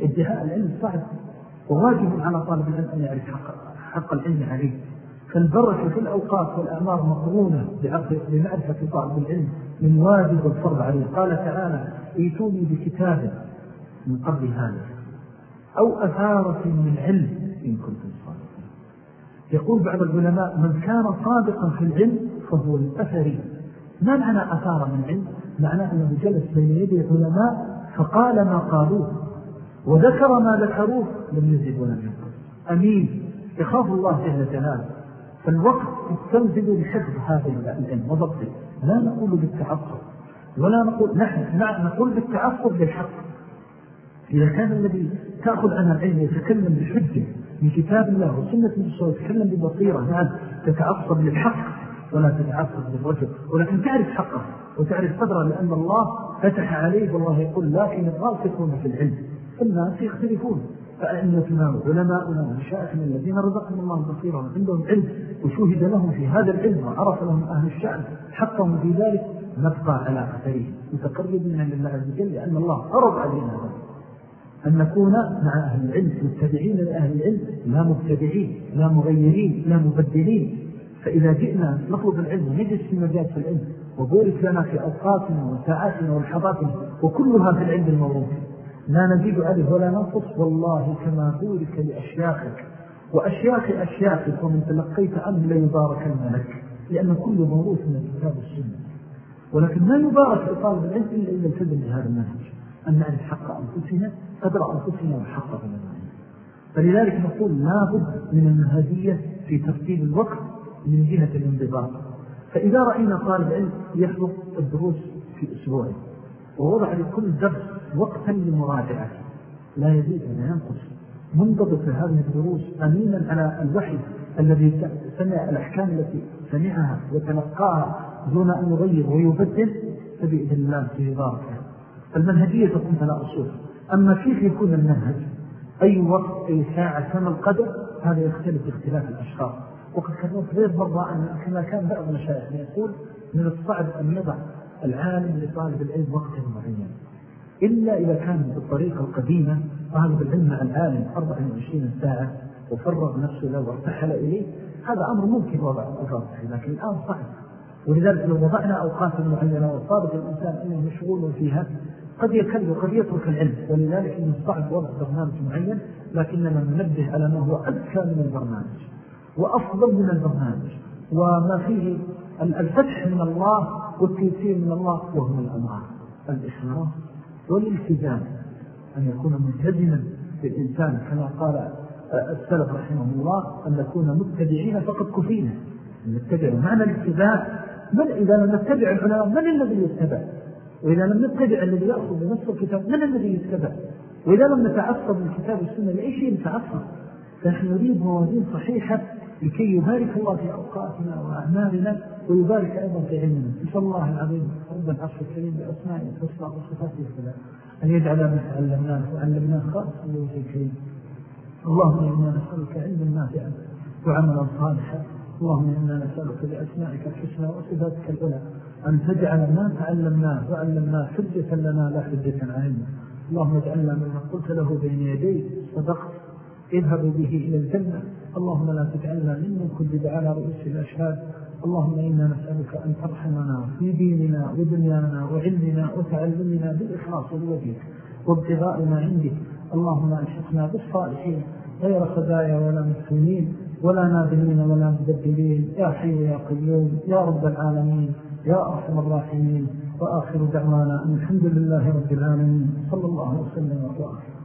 ادعاء العلم صعب وواجب على طالب العلم أن يعرف حق, حق العلم عليه. فالبركة في الأوقات والأعمار مقرونة بمعرفة طالب العلم من واجب الفرض عليه. قال تعالى إيتوني بكتاب من قبل هذا. أو أثارة من علم إن كنتم صادقين. يقول بعض العلماء من كان صادقا في العلم فهو الأثري. ما معنى أثار من علم؟ معنى أنه جلس بين يدي العلماء فقال ما قالوه وذكر ما ذكروه لم يزد ولم ينقص. أمين. يخاف الله جل جلاله. فالوقت يستلزم بحفظ هذا العلم. وضبطه. لا نقول بالتعصب. ولا نقول نحن نقول بالتعصب بالحق. إذا كان الذي تأخذ عن العلم يتكلم بحجة من كتاب الله وسنة الله يتكلم ببصيرة نعم تتعصب للحق ولا تتعصب للرجل. ولكن تعرف حقه وتعرف قدره لأن الله فتح عليه والله يقول لكن الراسخون في العلم. الناس يختلفون. فأئمتنا وعلماؤنا ومشاءخنا الذين رزقهم الله بصيرا عندهم علم وشوهد لهم في هذا العلم وعرف لهم أهل الشعب حقهم في ذلك نبقى على أثره متقربين لله عز وجل لأن الله فرض علينا ذلك. أن نكون مع أهل العلم متبعين لأهل العلم لا مبتدعين لا مغيرين لا مبدلين. فإذا جئنا نطلب العلم ونجلس في مجالس العلم وبورك لنا في أوقاتنا وساعاتنا ولحظاتنا وكلها في العلم الموروث. لا نزيد عليه ولا ننقص والله كما بورك لأشياخك. وأشياخ أشياخك ومن تلقيت عنه ليبارك لك لأن كل موروث من الكتاب السنة. ولكن ما يبارك لطالب العلم إلا التزم بهذا المنهج. أن نعرف حق أنفسنا قدر أنفسنا وحق غيرنا فلذلك نقول لابد من المنهجية في ترتيب الوقت من جهة الانضباط. فإذا رأينا طالب علم يحفظ الدروس في أسبوع ووضع لكل درس وقتا لمراجعته لا يزيد ولا ينقص. منضبط هذه الدروس أمينا على الوحي الذي سمع الأحكام التي سمعها وتلقاها دون أن يغير ويبدل فبإذن الله في باركة فالمنهجية تكون على أصول. أما كيف يكون المنهج؟ أي وقت أي ساعة كما القدر؟ هذا يختلف باختلاف الأشخاص. وقد كانت غير مرضى أن كما كان بعض المشايخ يقول من الصعب أن يضع العالم لطالب العلم وقتا معين إلا إذا كان بالطريقة القديمة طالب العلم مع العالم 24 ساعة وفرغ نفسه له وارتحل إليه هذا أمر ممكن وضع أوقات لكن الآن صعب. ولذلك لو وضعنا أوقات معينة وصادق الإنسان أنه مشغول فيها قد يكل وقد يترك العلم ولذلك إنه صعب وضع برنامج معين لكننا ننبه على ما هو أذكى من البرنامج وأفضل من البرنامج وما فيه الفتح من الله والتيسير من الله وهم الأمراء الإخلاص والالتزام أن يكون ملتزما بالإنسان كما قال السلف رحمه الله أن نكون متبعين فقد كفينا. نتبع معنى الاتباع من إذا لم نتبع العلماء من الذي يتبع؟ وإذا لم نتبع الذي يأخذ بنص الكتاب من الذي يتبع؟ وإذا لم نتعصب من كتاب السنة لأي شيء نتعصب. فنحن نريد موازين صحيحة لكي يبارك الله في أوقاتنا وأعمالنا ويبارك أيضا في علمنا. نسأل الله العظيم رب العرش الكريم بأسمائه وصفاته وصفاته السلام أن يجعل ما تعلمناه وعلمناه خالصا لوجه الكريم. اللهم إنا نسألك علما نافعا وعملا صالحا. اللهم إنا نسألك بأسمائك الحسنى وصفاتك الأولى أن تجعل ما تعلمناه وعلمناه حجة لنا لا حجة علينا اللهم اجعلنا ممن قلت له بين يديك صدقت. اذهبوا به إلى الجنة. اللهم لا تجعلنا ممن كذب على رؤوس الأشهاد. اللهم إنا نسألك أن ترحمنا في ديننا ودنيانا وعلمنا وتعلمنا بالإخلاص لوجهك وابتغائنا عندك. اللهم أنشقنا بالصالحين غير خزايا ولا مسلمين ولا نادمين ولا مدبرين. يا حي يا قيوم يا رب العالمين. يا أرحم الراحمين وآخر دعوانا الحمد لله رب العالمين. صلى الله وسلم وبارك.